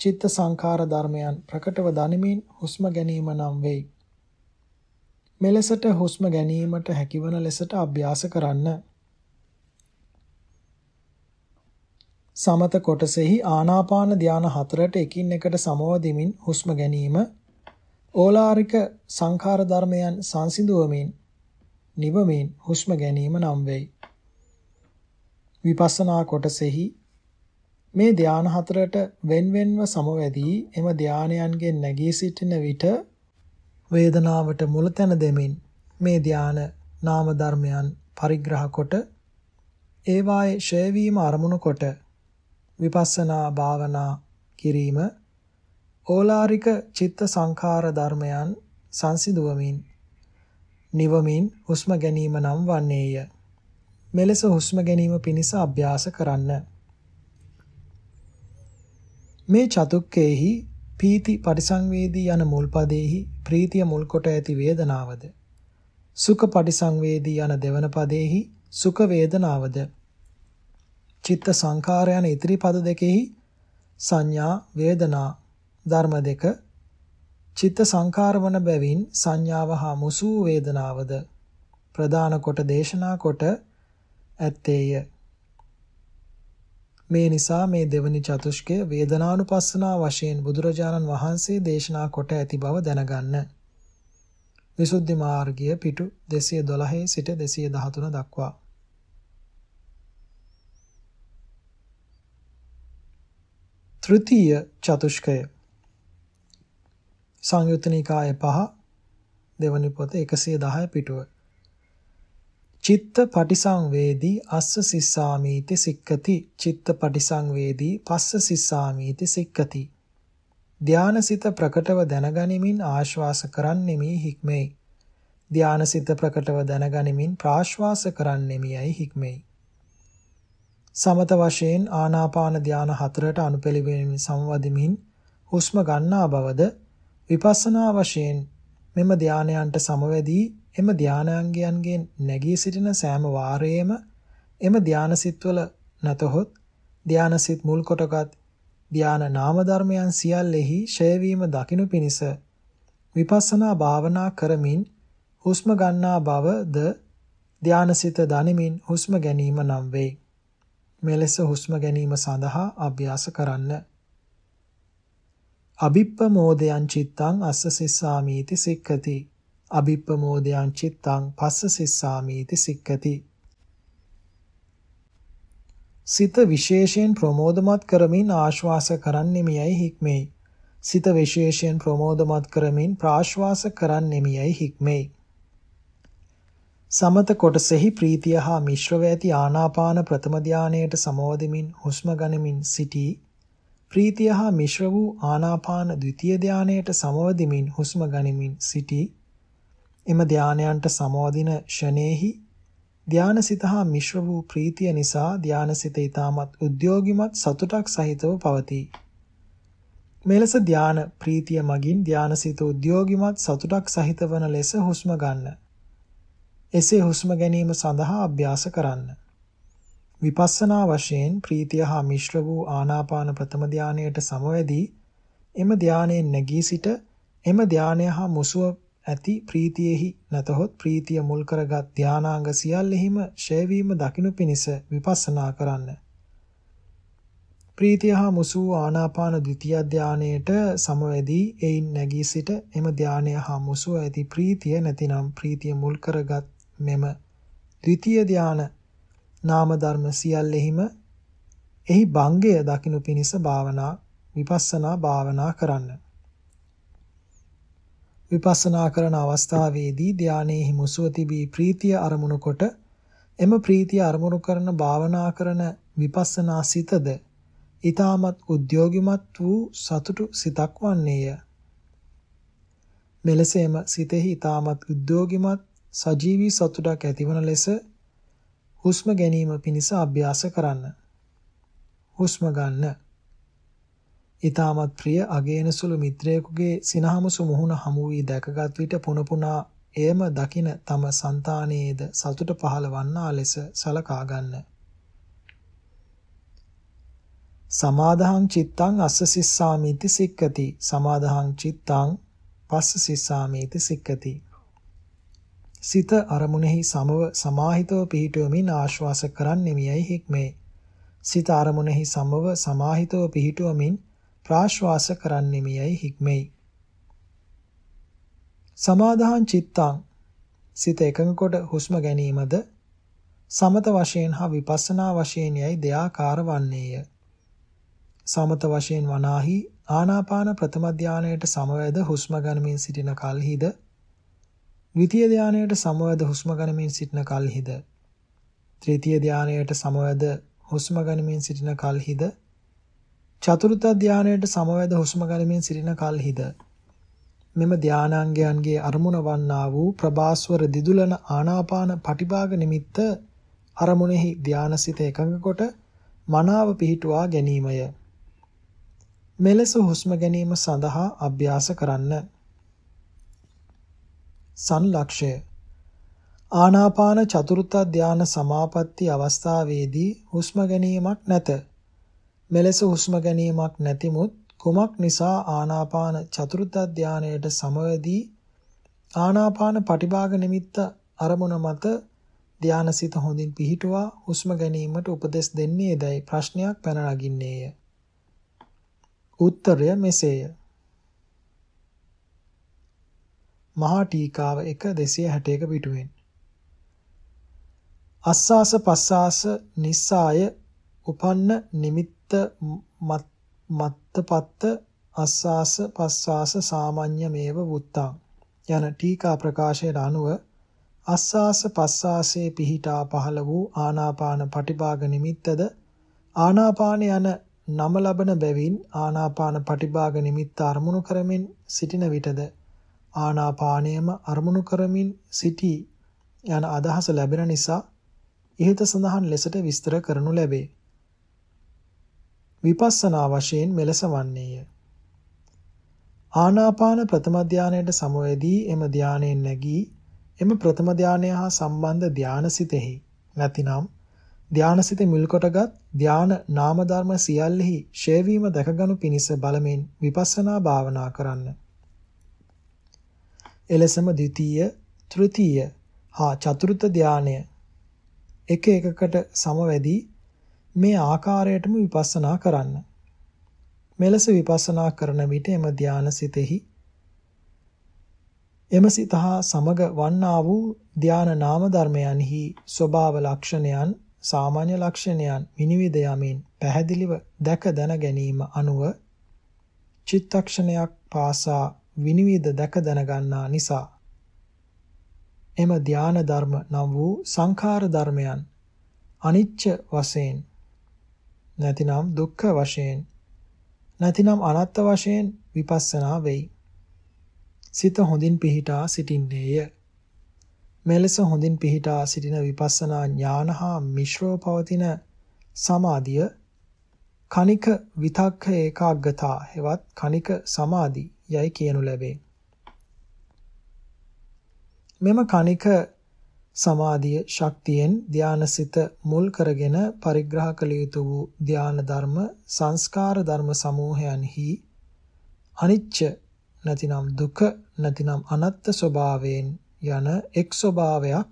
Speaker 1: චිත්ත සංඛාර ධර්මයන් ප්‍රකටව දනිමින් හුස්ම ගැනීම නම් වෙයි. මෙලෙසට හුස්ම ගැනීමට හැකිවන ලෙසට අභ්‍යාස කරන්න. සමත කොටසෙහි ආනාපාන ධාන හතරට එකින් එකට සමවදිමින් හුස්ම ගැනීම ඕලාරික සංඛාර ධර්මයන් සංසිඳුවමින් නිවමින් හුස්ම ගැනීම නම් වෙයි. විපස්සනා කොටසෙහි මේ ධාන හතරට වෙන්වෙන්ව සමවැදී එම ධානයන්ගෙන් නැගී සිටින විට වේදනාවට මුල තැන දෙමින් මේ ධාන නාම ධර්මයන් පරිග්‍රහ කොට ඒවායේ ඡය වීම අරමුණු කොට විපස්සනා භාවනා කිරීම ඕලාරික චිත්ත සංඛාර ධර්මයන් සංසිඳුවමින් නිවමින් හුස්ම ගැනීම නම් වන්නේය. මෙලෙස හුස්ම ගැනීම පිණිස අභ්‍යාස කරන්න. මේ චතුක්කේහි පීති පරිසංවේදී යන මුල් පදේහි ප්‍රීතිය මුල් කොට ඇති වේදනාවද? සුඛ පරිසංවේදී යන දෙවන පදේහි සුඛ වේදනාවද? චිත්ත සංඛාර යන ඉතිරි පද දෙකෙහි සංඥා වේදනා ධර්ම දෙක චිත්ත සංකාර වන බැවින් සංඥාව හා මුසු වේදනාවද? ප්‍රදාන කොට දේශනා කොට ඇත්තේය. මේ නිසා මේ දෙවනි චතුෂ්කය වේදනානුපස්සනා වශයෙන් බුදුරජාණන් වහන්සේ දේශනා කොට ඇති බව දැනගන්න. විසුද්ධි මාර්ගය පිටු 212 සිට 213 දක්වා. තෘතීය චතුෂ්කය සංයුත්ත නිකාය 5 දෙවනි පොත 110 පිටුව චිත්ත පටිසංවේදී අස්ස සිස්සාමීති සික්කති. චිත්ත පටිසංවේදී පස්ස සිස්සාමීති සික්කති. ධානසිත ප්‍රකටව දැනගනිමින් ආශ්වාස කරන්නෙමි හික්මෙයි. ධානසිත ප්‍රකටව දැනගනිමින් ප්‍රාශ්වාස කරන්නෙමියයි හික්මෙයි. සමත වශයෙන් ආනාපාන ධාන හතරට අනුපෙළවෙමින් සංවදිමින් හුස්ම ගන්නා බවද විපස්සනා වශයෙන් මෙම ධානයන්ට සමවැදී එම ධානාංගයන්ගෙන් නැගී සිටින සෑම වාරයේම එම ධානසිතවල නැතහොත් ධානසිත මුල් කොටගත් ධාන නාම ධර්මයන් සියල්ලෙහි ඡය වීම දකිනු පිණිස විපස්සනා භාවනා කරමින් හුස්ම ගන්නා බවද ධානසිත දනිමින් හුස්ම ගැනීම නම් වේ. මෙලෙස හුස්ම ගැනීම සඳහා අභ්‍යාස කරන්න. අභිප්පමෝදයන් චිත්තං අස්ස සිස්සාමීති සික්කති. අභිප්පමෝදයන් චිත්තං පස්ස සිස්සාමීති සික්කති. සිත විශේෂයෙන් ප්‍රමෝදමත් කරමින් ආශ්වාස කරන්නෙමියයි හික්මෙයි. සිත විශේෂයෙන් ප්‍රමෝදමත් කරමින් ප්‍රාශ්වාස කරන්නෙමියයි හික්මෙයි. සමත කොටසෙහි ප්‍රීතිය හා මිශ්‍රව ඇති ආනාපාන ප්‍රථම ධානයට සමවදමින් හුස්ම ගනිමින් සිටී ප්‍රීතිය හා මිශ්‍ර වූ ආනාපාන ද්විතීය ධානයට සමවදමින් හුස්ම ගනිමින් සිටී එම ධානයන්ට සමවදින ෂණේහි ධානසිත හා මිශ්‍ර වූ ප්‍රීතිය නිසා ධානසිත ඊටමත් උද්‍යෝගිමත් සතුටක් සහිතව පවතී. මෙලෙස ධාන ප්‍රීතිය මගින් ධානසිත උද්‍යෝගිමත් සතුටක් සහිත වන ලෙස හුස්ම ගන්න. එසේ හුස්ම ගැනීම සඳහා අභ්‍යාස කරන්න. විපස්සනා වශයෙන් ප්‍රීතිය හා මිශ්‍ර වූ ආනාපාන ප්‍රථම ධානයට සමවැදී එම ධානයෙන් නැගී සිට එම ධානය හා මුසුව ඇති ප්‍රීතියෙහි නැතහොත් ප්‍රීතිය මුල් කරගත් ධානාංග සියල්ලෙහිම ඡය වීම දකිනු පිණිස විපස්සනා කරන්න. ප්‍රීතිය හා මුසු ආනාපාන ද්විතිය ධානයේට සමවැදී එයින් නැගී සිට එම ධානය හා මුසු ඇති ප්‍රීතිය නැතිනම් ප්‍රීතිය මුල් කරගත් මෙම ද්විතිය ධාන නාම ධර්ම සියල්ලෙහිම එහි භංගය දකිනු පිණිස භාවනා විපස්සනා භාවනා කරන්න. විපස්සනා කරන අවස්ථාවේදී ධානයේහි මුසුව තිබී ප්‍රීතිය අරමුණු කොට එම ප්‍රීතිය අරමුණු කරන භාවනා කරන විපස්සනා සිතද ඊටමත් උද්‍යෝගිමත් වූ සතුටු සිතක් වන්නේය. මෙලෙස එම සිතෙහි ඊටමත් උද්‍යෝගිමත් සජීවී සතුටක් ඇතිවන ලෙස හුස්ම ගැනීම පිණිස අභ්‍යාස කරන්න. හුස්ම ගන්න ඊටමත් ප්‍රිය අගේන සුළු මිත්‍රයෙකුගේ සිනහමුසු මුහුණ හමු වී දැකගත් විට පුන පුනා එයම දකින තම సంతානයේද සතුට පහළ වන්නා ලෙස සලකා ගන්න. සමාදහං චිත්තං අස්ස සිස්සාමිති සික්කති. සමාදහං චිත්තං පස්ස සිස්සාමිති සික්කති. සිත අරමුණෙහි සමව සමාහිතව පිහිටුවමින් ආශ්වාස කරන්නෙමියයි හික්මේ. සිත අරමුණෙහි සමව සමාහිතව පිහිටුවමින් ප්‍රාශ්වාස කරන්නෙමියයි හික්මෙයි. සමාදාහං චිත්තං සිත එකඟ කොට හුස්ම ගැනීමද සමත වශයෙන් හා විපස්සනා වශයෙන් යයි දෙආකාර වන්නේය. සමත වශයෙන් වනාහි ආනාපාන ප්‍රථම ධානයට සමවැද හුස්ම ගනිමින් සිටින කල්හිද ද්විතීය ධානයට සමවැද හුස්ම ගනිමින් සිටින කල්හිද තෘතීය ධානයට සමවැද හුස්ම ගනිමින් සිටින කල්හිද චතුර්ථ ධානයට සමවැද හුස්ම ගනිමින් සිටින කල්හිද මෙම ධානාංගයන්ගේ අරමුණ වන්නා වූ ප්‍රභාස්වර දිදුලන ආනාපාන පටිභාග නිමිත්ත අරමුණෙහි ධානසිත එකඟ කොට මනාව පිහිටුවා ගැනීමය. මෙලෙස හුස්ම ගැනීම සඳහා අභ්‍යාස කරන්න. සංලක්ෂය ආනාපාන චතුර්ථ ධාන සමාපatti අවස්ථාවේදී හුස්ම ගැනීමක් නැත. මෙලෙස හුස්ම ගැනීමක් නැතිමුත් කුමක් නිසා ආනාපාන චතුර්ථ ධානයට සමවැදී ආනාපාන පටිභාග නිමිත්ත අරමුණ මත ධානසිත හොඳින් පිහිටුවා හුස්ම ගැනීමට උපදෙස් දෙන්නේදයි ප්‍රශ්නයක් පැන නගින්නේය. උත්තරය මෙසේය. මහා ටීකාව 1 261 පිටුවෙන් අස්සාස පස්සාස නිස්සාය උපන්න නිමිත් මත්තපත්ත අස්සාස පස්සාස සාමාන්‍යමේව වුත්තං යන ටීකා ප්‍රකාශයට අනුව අස්සාස පස්සාසයේ පිහිටා පහළ වූ ආනාපාන පටිභාග නිමිත්තද ආනාපාන යන නම ලබන බැවින් ආනාපාන පටිභාග නිමිත්ත අරමුණු කරමින් සිටින විටද ආනාපානයම අරමුණු කරමින් සිටි යන අදහස ලැබෙන නිසා ඉහත සඳහන් ලෙසට විස්තර කරනු ලැබේ. විපස්සනා වශයෙන් මෙලස වන්නේය. ආනාපාන ප්‍රථම ධානයට සමවැදී එම ධානයෙන් නැගී එම ප්‍රථම ධානය හා සම්බන්ධ ධානසිතෙහි නැතිනම් ධානසිත මුල් කොටගත් ධාන නාම ධර්ම සියල්ලෙහි ෂේවීම දැකගනු පිණිස බලමින් විපස්සනා භාවනා කරන්න. එලෙසම ද්විතීය, තෘතීය හා චතුර්ථ ධානය එක එකකට සමවැදී මේ ආකාරයටම විපස්සනා කරන්න. මෙලෙස විපස්සනා කරන විට එම ධානසිතෙහි එම සිත හා සමග වන්නා වූ ධාන නාම ධර්මයන්හි ස්වභාව ලක්ෂණයන් සාමාන්‍ය ලක්ෂණයන් විනිවිද යමින් පැහැදිලිව දැක දැන ගැනීම අනුව චිත්තක්ෂණයක් පාසා විනිවිද දැක දැන ගන්නා නිසා එම ධාන ධර්ම නම් වූ සංඛාර ධර්මයන් අනිච්ච වශයෙන් නැතිනම් දුක්ඛ වශයෙන් නැතිනම් අනාත්ත වශයෙන් විපස්සනා වෙයි. සිත හොඳින් පිහිටා සිටින්නේය. මෙලෙස හොඳින් පිහිටා සිටින විපස්සනා ඥාන හා මිශ්‍රව පවතින සමාධිය කනික විතක්ක ඒකාග්‍රතා හෙවත් කනික සමාධි යයි කියනු ලැබේ. මෙම කනික සමාධිය ශක්තියෙන් ධානසිත මුල් කරගෙන පරිග්‍රහ කළ යුතු වූ ධාන ධර්ම සංස්කාර ධර්ම සමූහයන්හි අනිච්ච නැතිනම් දුක නැතිනම් අනත්ත් ස්වභාවයෙන් යන එක් ස්වභාවයක්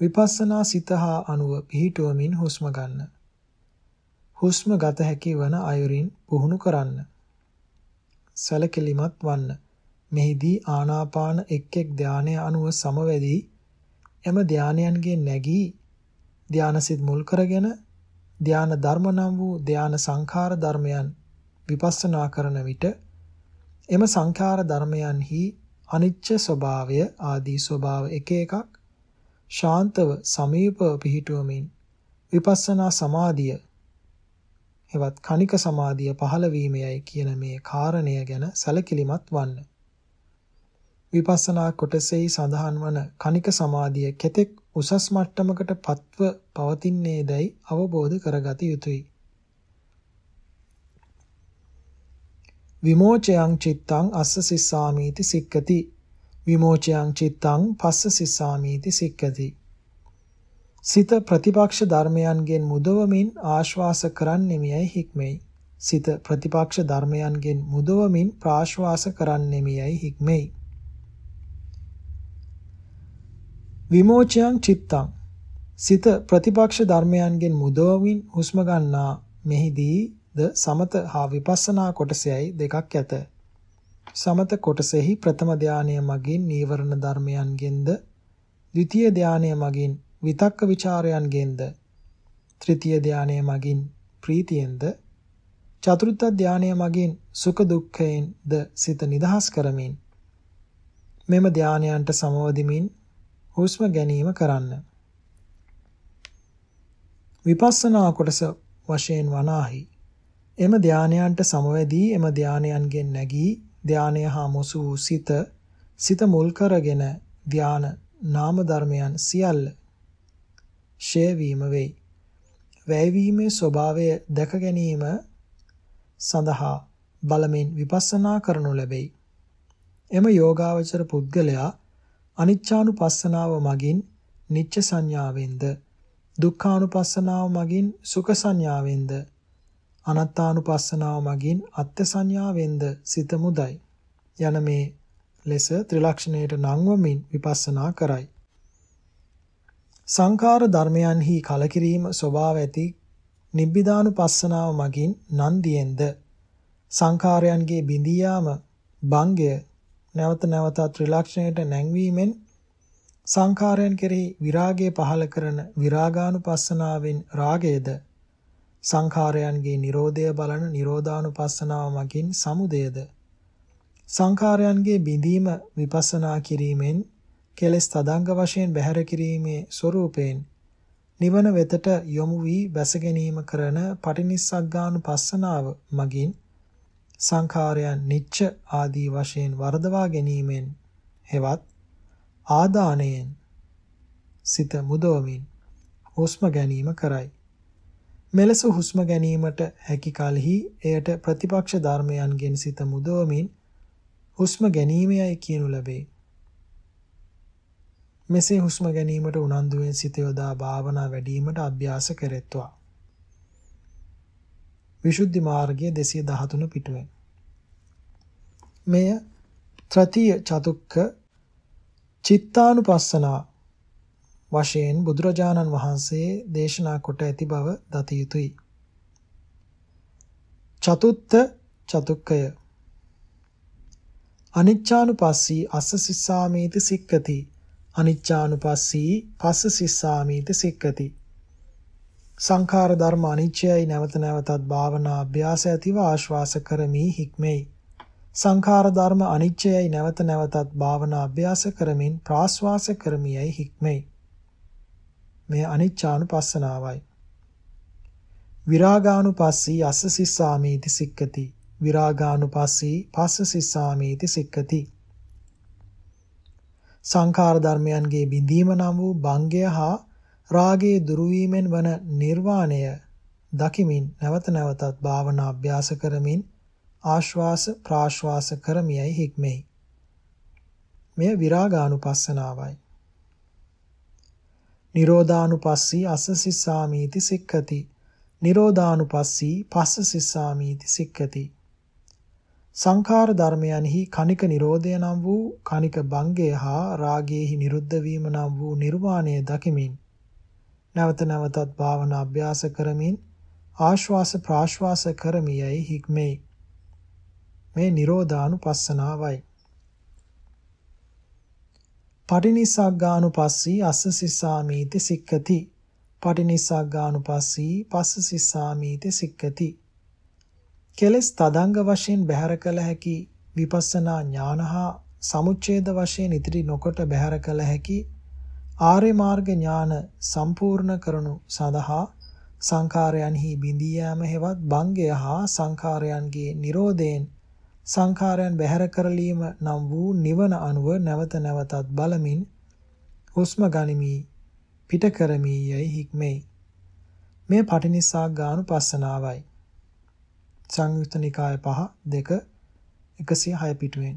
Speaker 1: විපස්සනා සිතහා අනුව පිහිටුවමින් හුස්ම ගන්න. හුස්ම ගත හැකි වන අයුරින් පුහුණු කරන්න. සැලකිලිමත් වන්න. මෙහිදී ආනාපාන එක් එක් ධානය අනුව සමවැදී එම ධානයන්ගේ නැගී ධානසිත මුල් කරගෙන ධාන ධර්ම නම් වූ ධාන සංඛාර ධර්මයන් විපස්සනා කරන විට එම සංඛාර ධර්මයන්හි අනිච්ච ස්වභාවය ආදී ස්වභාව එක එකක් ශාන්තව සමීපව පිහිටුවමින් විපස්සනා සමාධිය එවත් කනික සමාධිය පහළ වීමයයි කියන මේ කාරණය ගැන සැලකිලිමත් වන්න. විපස්සනා කොටසෙහි සඳහන් වන කනික සමාධිය කෙතෙක් උසස් මට්ටමකට පත්ව පවතින්නේදයි අවබෝධ කරගත යුතුය. විමෝචයං චිත්තං අස්ස සිස්සාමීති සික්කති. විමෝචයං චිත්තං පස්ස සිස්සාමීති සික්කති. සිත ප්‍රතිපක්ෂ ධර්මයන්ගෙන් මුදවමින් ආශ්වාස කරන්නෙමියයි හික්මෙයි. සිත ප්‍රතිපක්ෂ ධර්මයන්ගෙන් මුදවමින් ප්‍රාශ්වාස කරන්නෙමියයි හික්මෙයි. විමෝචයන් චිත්තං සිත ප්‍රතිපක්ෂ ධර්මයන්ගෙන් මුදවමින් හුස්ම ගන්නා මෙහිදීද සමත හා විපස්සනා කොටසයි දෙකක් ඇත. සමත කොටසෙහි ප්‍රථම ධානය මගින් නීවරණ ධර්මයන්ගෙන්ද ද්විතීය ධානය මගින් විතක්ක ਵਿਚාරයන්ගෙන්ද තෘතීය ධානය මගින් ප්‍රීතියෙන්ද චතුර්ථ ධානය මගින් සුඛ දුක්ඛයෙන්ද සිත නිදහස් කරමින් මෙම ධානයන්ට සමවදිමින් හුස්ම ගැනීම කරන්න. විපස්සනා කොටස වශයෙන් වනාහි එම ධානයන්ට සමවැදී එම ධානයන්ගෙන් නැගී ධානය හා මොසු වූ සිත සිත මුල් කරගෙන ධාන නාම ධර්මයන් සියල්ල ෂේවීම වෙයි. වැයවීමේ ස්වභාවය දැක ගැනීම සඳහා බලමින් විපස්සනා කරනු ලැබෙයි. එම යෝගාවචර පුද්ගලයා අනිච්චානුපස්සනාව මගින් නිච්ච සංඥාවෙන්ද? දුක්ඛානුපස්සනාව මගින් සුඛ සංඥාවෙන්ද? අනාත්තානුපස්සනාව මගින් අත්ත් සංඥාවෙන්ද සිත මුදයි යන මේ ලෙස ත්‍රිලක්ෂණයට නංවමින් විපස්සනා කරයි. සංඛාර ධර්මයන්හි කලකිරීම ස්වභාව ඇති නිබ්බිදානුපස්සනාව මගින් නන්දියෙන්ද? සංඛාරයන්ගේ බිඳියාම භංගය නැවත නැවතත් ත්‍රිලක්ෂණයට නැංවීමෙන් සංඛාරයන් කෙරෙහි විරාගය පහළ කරන විරාගානුපස්සනාවෙන් රාගයද සංඛාරයන්ගේ Nirodhaය බලන Nirodhanupassanaව මගින් සමුදයද සංඛාරයන්ගේ බිඳීම විපස්සනා කිරීමෙන් කෙලෙස් තදංග වශයෙන් බැහැර කිරීමේ ස්වરૂපයෙන් නිවන වෙතට යොමු වී බැස ගැනීම කරන පටිනිස්සග්ගානුපස්සනාව මගින් සංඛාරයන් නිච්ච ආදී වශයෙන් වර්ධවා ගැනීමෙන් හෙවත් ආදානයෙන් සිත මුදවමින් හුස්ම ගැනීම කරයි. මෙලෙස හුස්ම ගැනීමට හැකි කලෙහි එයට ප්‍රතිපක්ෂ ධර්මයන්ගෙන් සිත මුදවමින් හුස්ම ගැනීමයි කියනු ලැබේ. මෙසේ හුස්ම ගැනීමට උනන්දුවෙන් සිත යොදා භාවනා වැඩිවීමට අභ්‍යාස කෙරෙත්වා. විසුද්ධි මාර්ගය 213 පිටුවෙන්. මෙය ත්‍ෘතිය චතුක්ක චිත්තානුපස්සනා වශයෙන් බුදුරජාණන් වහන්සේ දේශනා කොට ඇති බව දත යුතුය. චතුත්ථ චතුක්කය අනිච්චානුපස්සී අස්ස සිස්සාමේති සික්කති අනිච්චානුපස්සී පස්ස සිස්සාමීති සික්කති සංඛාර ධර්ම අනිච්චයයි නැවත නැවතත් භාවනා අභ්‍යාස ඇතිව ආශ්වාස කරමි හික්මෙයි. සංඛාර ධර්ම අනිච්චයයි නැවත නැවතත් භාවනා අභ්‍යාස කරමින් ප්‍රාශ්වාස කරමියයි හික්මෙයි. මේ අනිච්චානුපස්සනාවයි විරාගානුපස්සී අස්ස සිස්සාමීති සික්කති. විරාගානුපස්සී පස්ස සිස්සාමීති සික්කති. සංඛාර ධර්මයන්ගේ බිඳීම නම් වූ භංගය හා රාගයේ දුරු වීමෙන් වන නිර්වාණය දකිමින් නැවත නැවතත් භාවනා අභ්‍යාස කරමින් ආශ්වාස ප්‍රාශ්වාස කරමියයි හික්මෙයි. මෙය විරාගානුපස්සනාවයි. නිරෝධානුපස්සී අස්ස සිස්සාමීති සික්ඛති. නිරෝධානුපස්සී පස්ස සිස්සාමීති සික්ඛති. සංඛාර ධර්මයන්හි කනික නිරෝධය නම් වූ කනික භංගය හා රාගයේහි නිරුද්ධ වීම නම් වූ නිර්වාණය දකිමින් නැවත නැවතත් භාවනා අභ්‍යාස කරමින් ආශ්වාස ප්‍රාශ්වාස කරමියයි හික්මේ මේ නිරෝධානුපස්සනාවයි. පටිනිස්සග්ගානුපස්සී අස්ස සිස්සාමීති සික්කති. පටිනිස්සග්ගානුපස්සී පස්ස සිස්සාමීති සික්කති. කෙලස් තදංග වශයෙන් බැහැර කළ හැකි විපස්සනා ඥාන හා සමුච්ඡේද වශයෙන් ඉදිරි නොකොට බැහැර කළ හැකි ආර්ය මාර්ග ඥාන සම්පූර්ණ කරනු සඳහා සංඛාරයන්හි බිඳී යාම හෙවත් භංගය හා සංඛාරයන්ගේ Nirodhen සංඛාරයන් බැහැර කරලීම නම් වූ නිවන අනුව නැවත නැවතත් බලමින් හුස්ම ගනිමි පිට කරමි යයි හික්මේ මේ පටිනිස්සග්ග ගානුපස්සනාවයි සංයුක්ත නිකාය 5 2 106 පිටුවෙන්.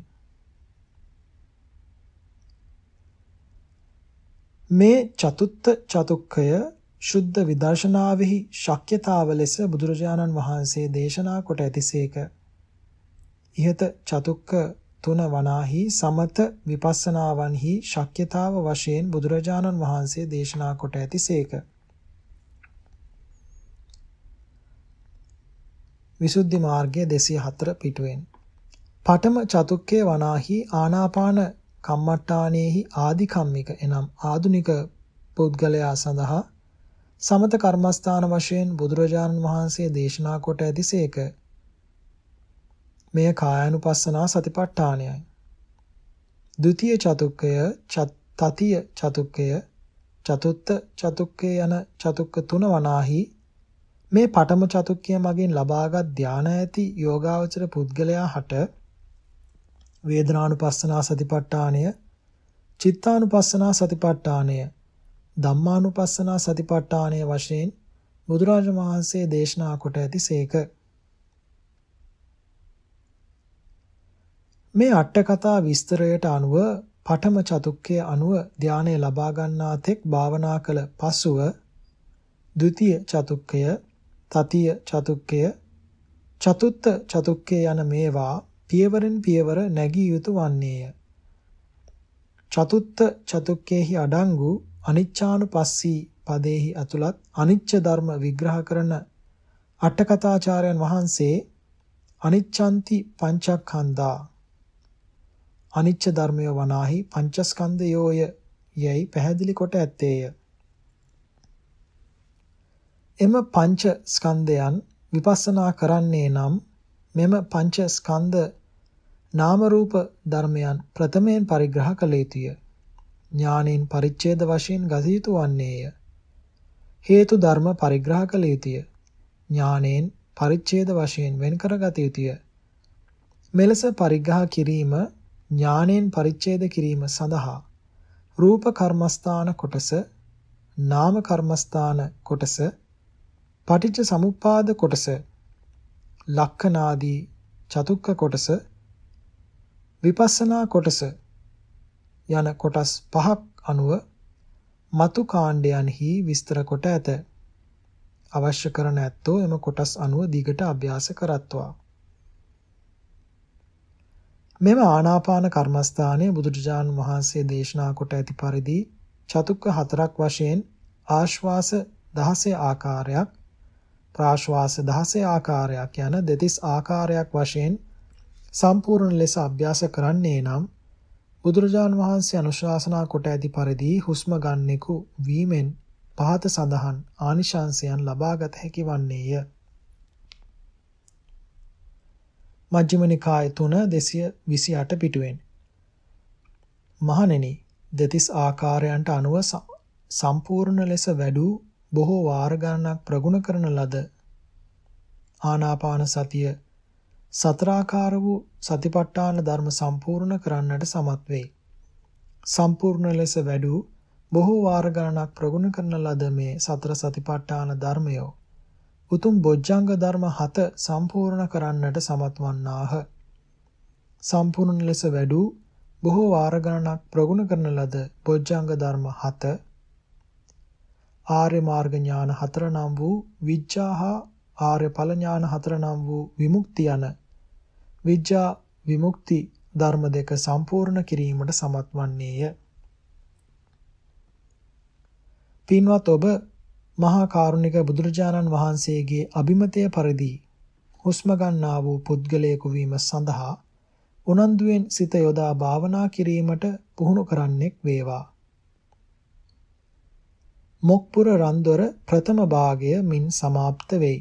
Speaker 1: මේ චතුත්ථ චතුක්කය ශුද්ධ විදර්ශනාවෙහි ශක්්‍යතාව ලෙස බුදුරජාණන් වහන්සේ දේශනා කොට ඇතිසේක. ইহත චතුක්ක තුන වනාහි සමත විපස්සනාවන්හි ශක්්‍යතාව වශයෙන් බුදුරජාණන් වහන්සේ දේශනා කොට ඇතිසේක. විසුද්ධි මාර්ගය 204 පිටුවෙන්. පඨම චතුක්කේ වනාහි ආනාපාන කම්මට්ටානෙහි ආධිකම්මික එනම් ආදුනික පුද්ගලයා සඳහා සමත කර්මස්ථාන වශයෙන් බුදුරජාණන් වහන්සේ දේශනා කොට ඇතිසේක මෙය කායानुපස්සනා සතිපට්ඨානයයි. ဒုတိ ය චතුක්කය, තතිය චතුක්කය, චතුත්ථ චතුක්කය යන චතුක්ක තුන වනාහි මේ පඨම චතුක්කය මගින් ලබාගත් ධානය ඇති යෝගාවචර පුද්ගලයා හට වේදනානුපස්සනා සතිපට්ඨානය චිත්තානුපස්සනා සතිපට්ඨානය ධම්මානුපස්සනා සතිපට්ඨානය වශයෙන් බුදුරජ වහන්සේ දේශනා කොට ඇතිසේක මේ අට කතා විස්තරයට අනුව පඨම චතුක්කයේ අනුව ධානය ලබා ගන්නා තෙක් භාවනා කළ පසුව ဒုတိ ය චතුක්කය තතිය චතුක්කය චතුත්ථ චතුක්කය යන මේවා පියවරෙන් පියවර නැගී යුතු වන්නේය. චතුත්ථ චතුක්කේහි අඩංගු අනිච්චානුපස්සී පදේහි අතුලත් අනිච්ච ධර්ම විග්‍රහ කරන අටකථාචාර්යන් වහන්සේ අනිච්ඡන්ති පංචස්කන්ධා අනිච්ච ධර්මය වනාහි පංචස්කන්ධයෝය යයි පැහැදිලි කොට ඇත්තේය. එම පංච ස්කන්ධයන් විපස්සනා කරන්නේ නම් මෙම පංච ස්කන්ධ නාම රූප ධර්මයන් ප්‍රථමයෙන් පරිග්‍රහ කළ යුතුය. ඥානෙන් පරිච්ඡේද වශයෙන් ගත යුතු වන්නේය. හේතු ධර්ම පරිග්‍රහ කළ යුතුය. ඥානෙන් පරිච්ඡේද වශයෙන් වෙන් කරගත යුතුය. මෙලෙස පරිග්‍රහ කිරීම ඥානෙන් පරිච්ඡේද කිරීම සඳහා රූප කර්මස්ථාන කොටස නාම කර්මස්ථාන කොටස පටිච්ච සමුප්පාද කොටස ලක්ඛනාදී චතුක්ක කොටස විපස්සනා කොටස යන කොටස් පහක් අනුව මතු කාණ්ඩයන්හි විස්තර කොට ඇත. අවශ්‍ය කරන ඇත්තෝ එම කොටස් අනුව දිගට අභ්‍යාස කරත්වා. මෙම ආනාපාන කර්මස්ථානයේ බුදුරජාන් වහන්සේ දේශනා කොට ඇති පරිදි චතුක්ක හතරක් වශයෙන් ආශ්වාස 16 ආකාරයක් ප්‍රාශ්වාස 16 ආකාරයක් යන දෙතිස් ආකාරයක් වශයෙන් සම්පූර්ණ ලෙස අභ්‍යාස කරන්නේ නම් බුදුරජාන් වහන්සේ අනුශාසනා කොට ඇති පරිදි හුස්ම ගන්නෙකු වීමෙන් පහත සඳහන් ආනිශාංශයන් ලබාගත හැකි වන්නේය. මජ්ක්‍ධිම නිකාය 3 228 පිටුවෙන් මහණෙනි දෙතිස් ආකාරයන්ට අනුව සම්පූර්ණ ලෙස වැඩූ බොහෝ වාර ගණනක් ප්‍රගුණ කරන ලද ආනාපාන සතිය සතරාකාර වූ සතිපට්ඨාන ධර්ම සම්පූර්ණ කරන්නට සමත් වේ. සම්පූර්ණ ලෙස වැඩූ බොහෝ වාර ගණනක් ප්‍රගුණ කරන ලද මේ සතර සතිපට්ඨාන ධර්මයෝ උතුම් බොජ්ජංග ධර්ම හත සම්පූර්ණ කරන්නට සමත් වන්නාහ. සම්පූර්ණ ලෙස වැඩූ බොහෝ වාර ගණනක් ප්‍රගුණ කරන ලද බොජ්ජංග ධර්ම හත ආර්ය මාර්ග ඥාන හතර නම් වූ විඥා හා ආර්ය ඵල ඥාන හතර නම් වූ විමුක්ති යන විඥා විමුක්ති ධර්ම දෙක සම්පූර්ණ කිරීමට සමත් වන්නේය. පින්වත් ඔබ මහා කාරුණික බුදුරජාණන් වහන්සේගේ අභිමතය පරිදි හුස්ම ගන්නා වූ පුද්ගලයෙකු වීම සඳහා උනන්දුවෙන් සිත යොදා භාවනා කිරීමට පුහුණු කරන්නෙක් වේවා. මොක්පුර රන්දොර ප්‍රථම භාගය මින් සමාප්ත වෙයි.